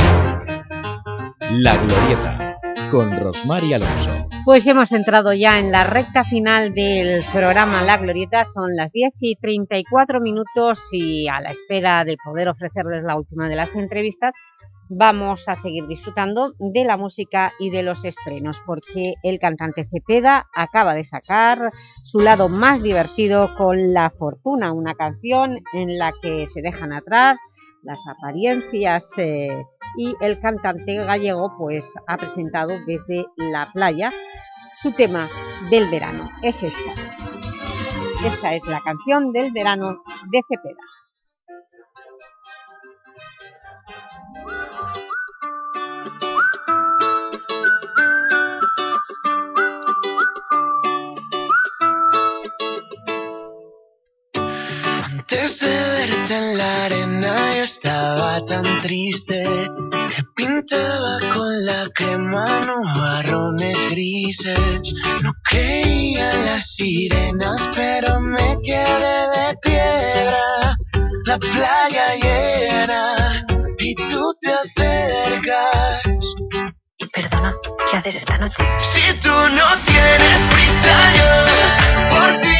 La Glorieta, con Rosmar y Alonso. Pues hemos entrado ya en la recta final del programa La Glorieta, son las 10 y 34 minutos y a la espera de poder ofrecerles la última de las entrevistas, vamos a seguir disfrutando de la música y de los estrenos, porque el cantante Cepeda acaba de sacar su lado más divertido con La Fortuna, una canción en la que se dejan atrás las apariencias eh, y el cantante gallego pues ha presentado desde la playa su tema del verano, es esta. Esta es la canción del verano de Cepeda. Antes de verte en la arena yo estaba tan triste que pintaba con la crema no marrones grises. No creía en las sirenas, pero me quedé de piedra. La playa llena y tú te acercas. Perdona, ¿qué haces esta noche? Si tú no tienes prisa, yo por ti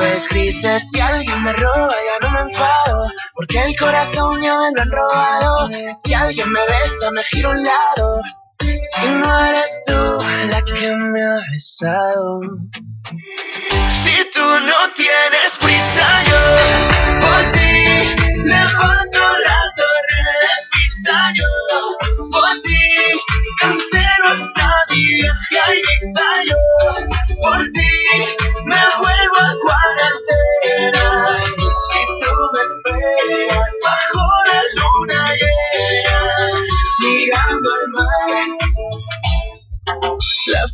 Si alguien me roba ya no me enfado, porque el corazón ya me lo han robado. Si alguien me besa me giro un lado. Si no eres tú la que me ha besado. Si tú no tienes prisa, yo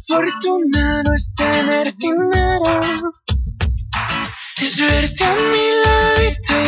La fortuna no es tener dinero, es verte a mi ladito y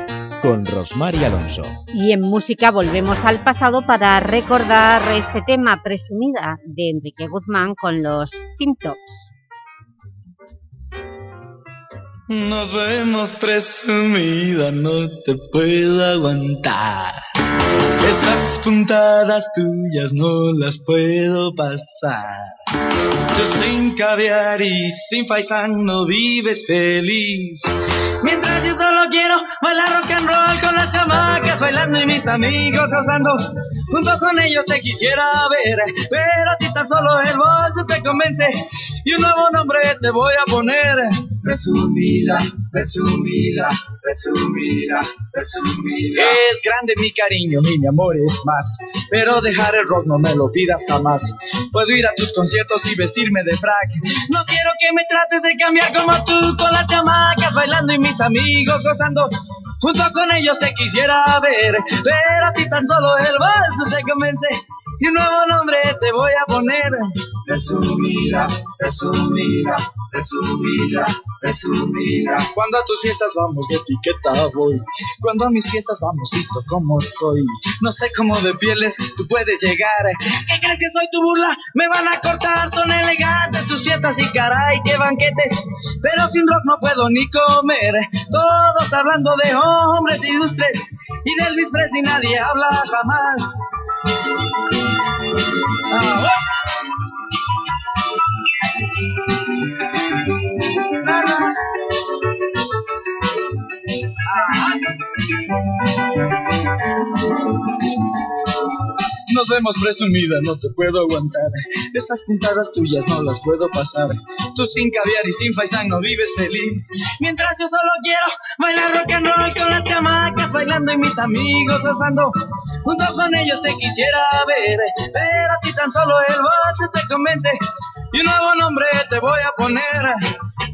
con Rosmar y Alonso. Y en música volvemos al pasado para recordar este tema presumida de Enrique Guzmán con los Tim Tops. Nos vemos presumida, no te puedo aguantar. Esas puntadas tuyas no las puedo pasar. Yo sin caviar y sin faisán no vives feliz. Mientras yo solo quiero bailar rock and roll con las chamacas bailando y mis amigos gozando. Junto con ellos te quisiera ver, pero a ti tan solo el bolso te convence y un nuevo nombre te voy a poner. Presumida, presumida, presumida, presumida. Es grande mi cariño y mi amor es más, pero dejar el rock no me lo pidas jamás. Puedo ir a tus conciertos y vestirme de frac. No quiero que me trates de cambiar como tú con las chamacas bailando y mis amigos gozando. Junto con ellos te quisiera ver, pero a ti tan solo el vals te convence y un nuevo nombre te voy a poner. Presumida, presumida, presumida, presumida. Cuando a tus fiestas vamos de etiqueta voy, cuando a mis fiestas vamos visto como soy. No sé cómo de pieles tú puedes llegar. ¿Qué crees que soy tu burla? Me van a cortar, son elegantes tus fiestas y caray, qué banquetes. Pero sin rock no puedo ni comer. Todos hablando de hombres ilustres y de Elvis Presley nadie habla jamás. Nos vemos presumida, no te puedo aguantar. Esas puntadas tuyas no las puedo pasar. Tú sin caviar y sin faisán no vives feliz. Mientras yo solo quiero bailar rock and roll con las chamacas bailando y mis amigos gozando. Junto con ellos te quisiera ver, pero a ti tan solo el boche te convence. Y un nuevo nombre te voy a poner.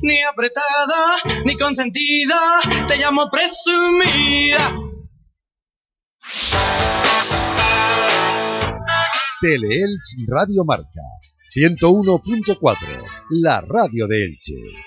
ni apretada, ni consentida, te llamo presumida. Teleelch Radio Marca 101.4, la radio de Elche.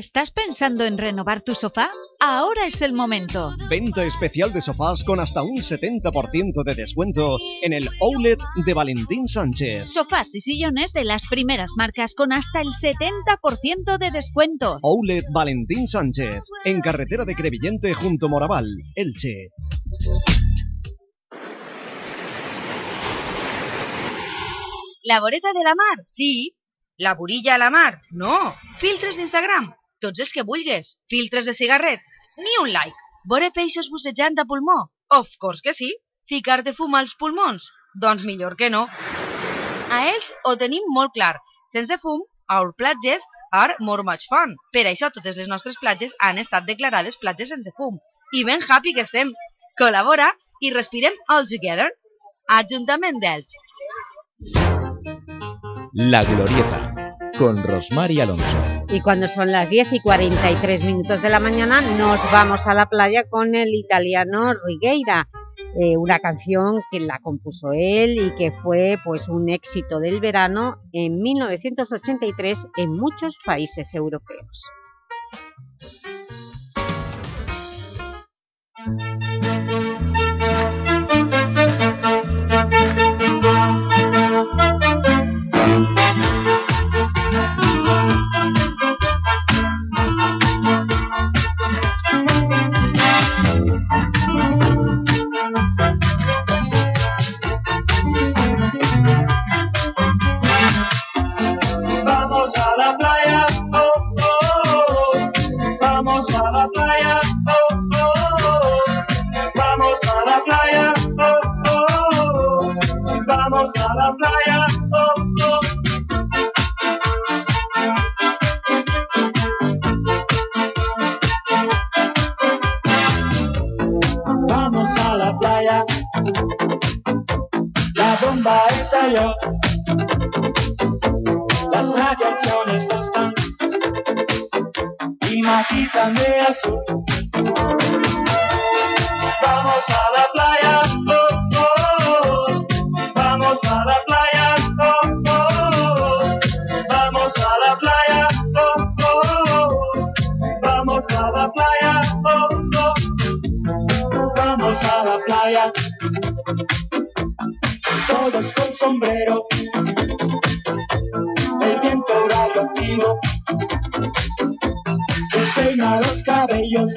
¿Estás pensando en renovar tu sofá? Ahora es el momento. Venta especial de sofás con hasta un 70% de descuento en el Outlet de Valentín Sánchez. Sofás y sillones de las primeras marcas con hasta el 70% de descuento. Outlet Valentín Sánchez, en carretera de Crevillente junto Moraval, Elche. La voreta de la mar, sí. La burilla a la mar, no. Filtres d'Instagram, tots els que vulguis. Filtres de cigarret, ni un like. Vore peixos bussejant a pulmó, of course que sí. Ficar-te fum als pulmons, doncs millor que no. A ells ho tenim molt clar. Sense fum, our platges are more much fun. Per això totes les nostres platges han estat declarades platges sense fum. I ben happy que estem. Col·labora i respirem all together. Ajuntament d'Elx. La Glorieta, con Rosmar y Alonso. Y cuando son las 10 y 43 minutos de la mañana nos vamos a la playa con el italiano Rigueira, eh, una canción que la compuso él y que fue pues un éxito del verano en 1983 en muchos países europeos. Todos con sombrero el viento radioactivo despeina los cabellos.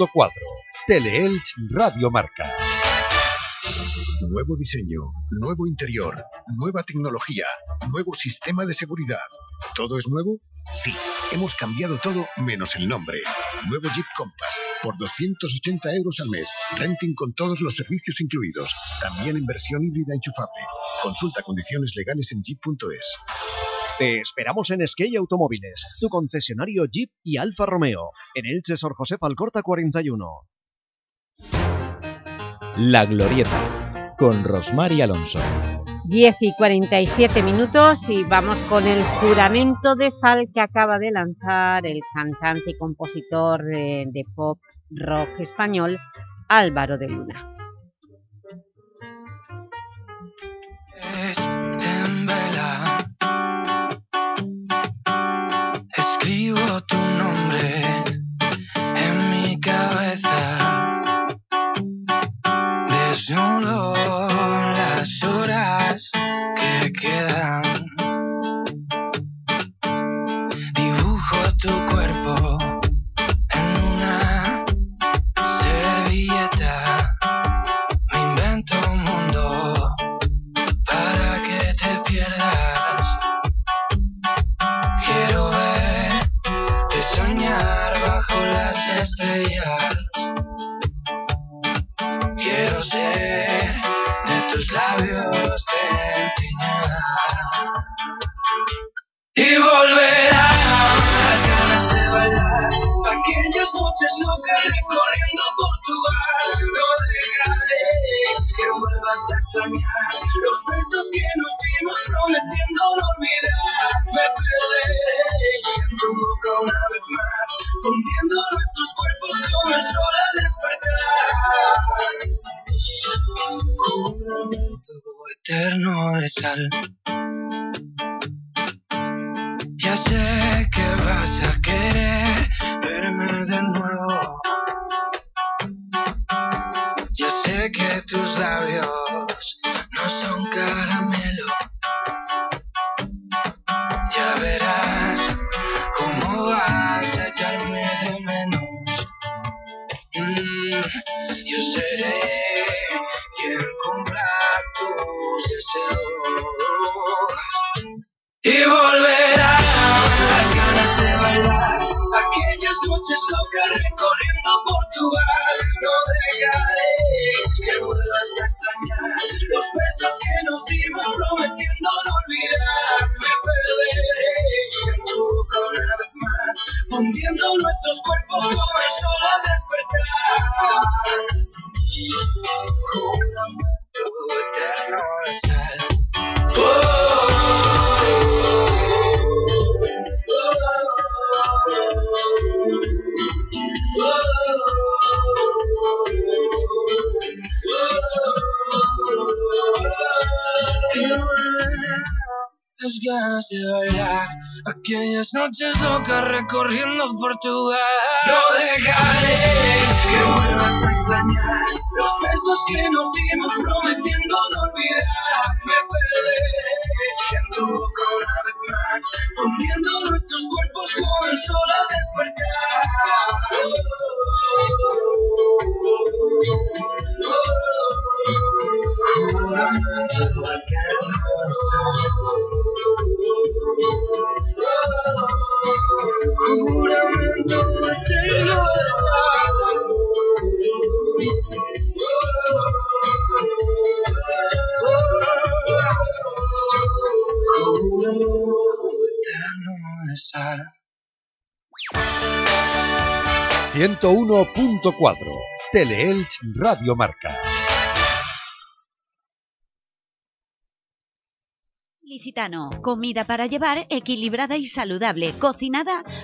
101.4 Teleelch Radio Marca. Nuevo diseño, nuevo interior, nueva tecnología, nuevo sistema de seguridad. ¿Todo es nuevo? Sí, hemos cambiado todo menos el nombre. Nuevo Jeep Compass por 280 euros al mes. Renting con todos los servicios incluidos. También en versión híbrida enchufable. Consulta condiciones legales en jeep.es. Te esperamos en Skey Automóviles, tu concesionario Jeep y Alfa Romeo, en Elche Sor José Falcorta 41. La Glorieta, con Rosmar y Alonso. 10 y 47 minutos y vamos con el juramento de sal que acaba de lanzar el cantante y compositor de, de pop rock español Álvaro de Luna. en 101.4 Teleelch Radio Marca. Licitano, comida para llevar equilibrada y saludable, cocinada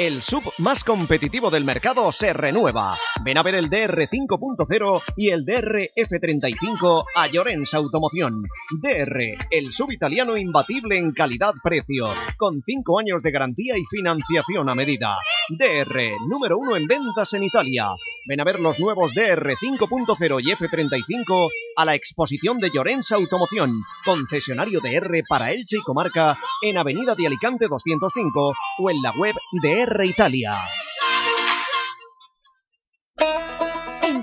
El sub más competitivo del mercado se renueva. Ven a ver el DR 5.0 y el DR F35 a Llorens Automoción. DR, el sub italiano imbatible en calidad-precio, con 5 años de garantía y financiación a medida. DR, número uno en ventas en Italia. Ven a ver los nuevos DR 5.0 y F35 a la exposición de Llorens Automoción, concesionario de R para Elche y Comarca en Avenida de Alicante 205 o en la web de R Italia.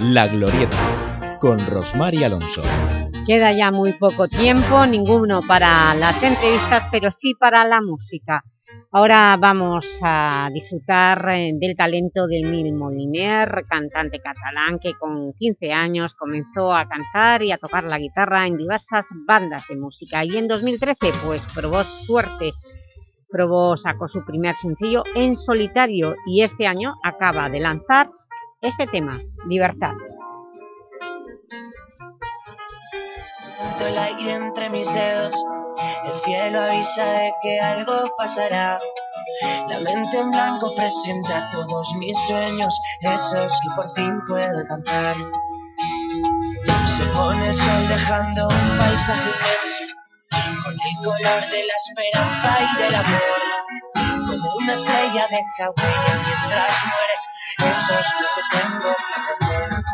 La Glorieta, con Rosmar y Alonso. Queda ya muy poco tiempo, ninguno para las entrevistas, pero sí para la música. Ahora vamos a disfrutar eh, del talento de Emil Moliner, cantante catalán que con 15 años comenzó a cantar y a tocar la guitarra en diversas bandas de música y en 2013 pues probó suerte Probó, sacó su primer sencillo en solitario y este año acaba de lanzar este tema, Libertad. el aire entre mis dedos, el cielo avisa de que algo pasará. La mente en blanco presenta todos mis sueños, esos que por fin puedo alcanzar. Se pone el sol dejando un paisaje inmenso con el color de la esperanza y del amor. Como una estrella de huella mientras muere, eso es lo que tengo que aprender.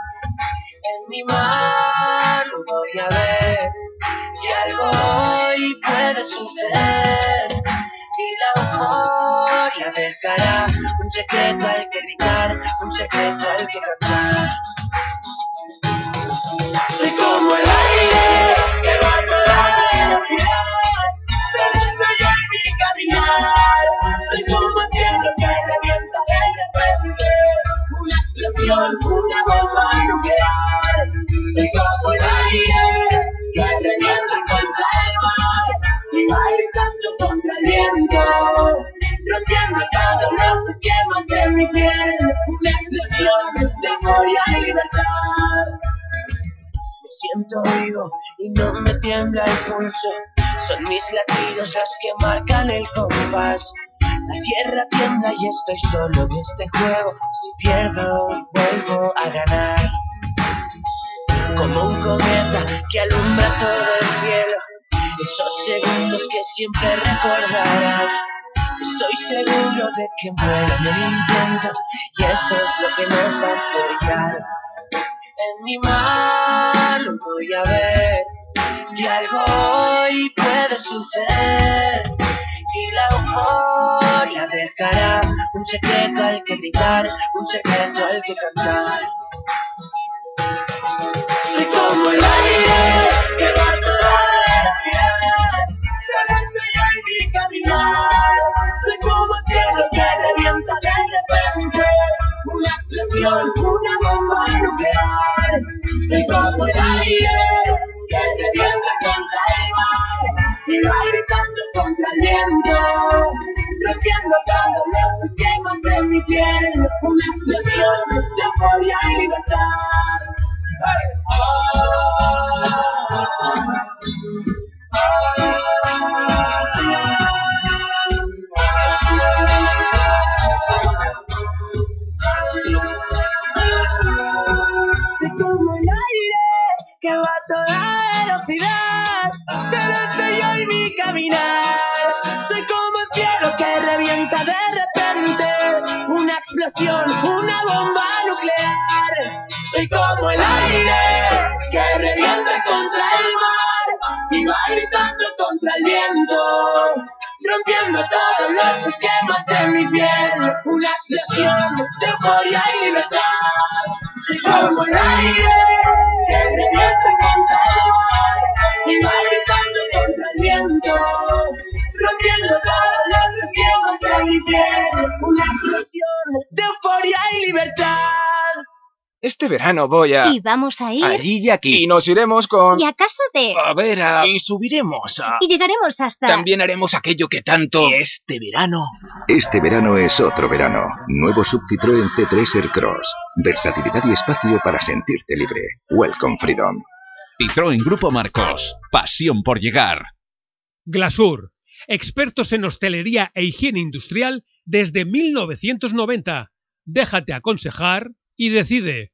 En mi mano voy a ver que algo hoy puede suceder. Y la euforia dejará un secreto al que gritar, un secreto al que cantar. Soy como el aire que va a la ciudad, una bomba nuclear. Soy como el aire que revienta contra el mar y va gritando contra el viento, rompiendo todos los esquemas de mi piel. Una explosión de furia y libertad. Me siento vivo y no me tiembla el pulso. Son mis latidos los que marcan el compás. La tierra tiembla y estoy solo en este juego. Si pierdo, vuelvo a ganar. Como un cometa que alumbra todo el cielo. Esos segundos que siempre recordarás. Estoy seguro de que muero en el intento. Y eso es lo que nos hace brillar. En mi mano voy a ver que algo hoy puede suceder euforia dejará un secreto al que gritar, un secreto al que cantar. Soy como el aire que va a la ciudad, solo estoy en mi caminar. Soy como el cielo que revienta de repente, una explosión, una bomba nuclear. Soy como el aire que revienta contra y va gritando contra el viento, voy a... ¿Y vamos a ir? Allí y aquí. Y nos iremos con... ¿Y a casa de...? A ver, a... Y subiremos a... Y llegaremos hasta... También haremos aquello que tanto... Este verano... Este verano es otro verano. Nuevo sub Citroën C3 Aircross. Versatilidad y espacio para sentirte libre. Welcome Freedom. Citroën Grupo Marcos. Pasión por llegar. Glasur. Expertos en hostelería e higiene industrial desde 1990. Déjate aconsejar y decide.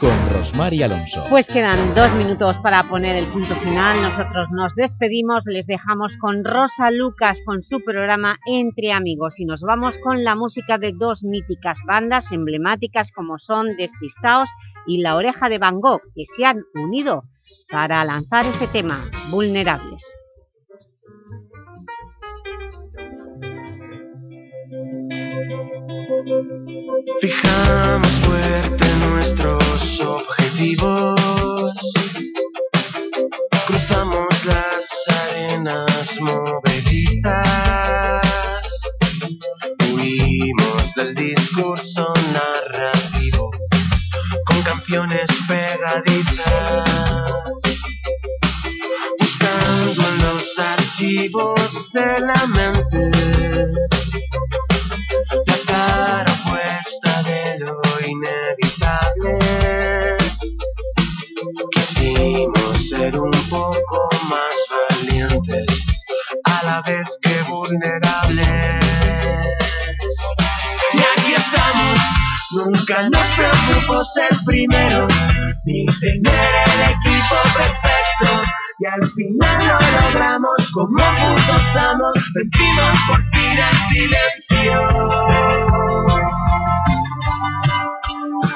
con Rosmar y Alonso. Pues quedan dos minutos para poner el punto final. Nosotros nos despedimos, les dejamos con Rosa Lucas con su programa Entre Amigos y nos vamos con la música de dos míticas bandas emblemáticas como son Despistaos y La Oreja de Van Gogh, que se han unido para lanzar este tema, Vulnerables. Fijamos fuerte nuestros objetivos. Cruzamos las arenas movedizas. Huimos del discurso narrativo con canciones pegadizas. Buscando en los archivos de la mente ser primeros, ni tener el equipo perfecto. Y al final lo logramos como putos amos, vencimos por fin el silencio.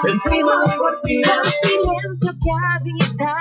Vencimos por fin el silencio que nuestra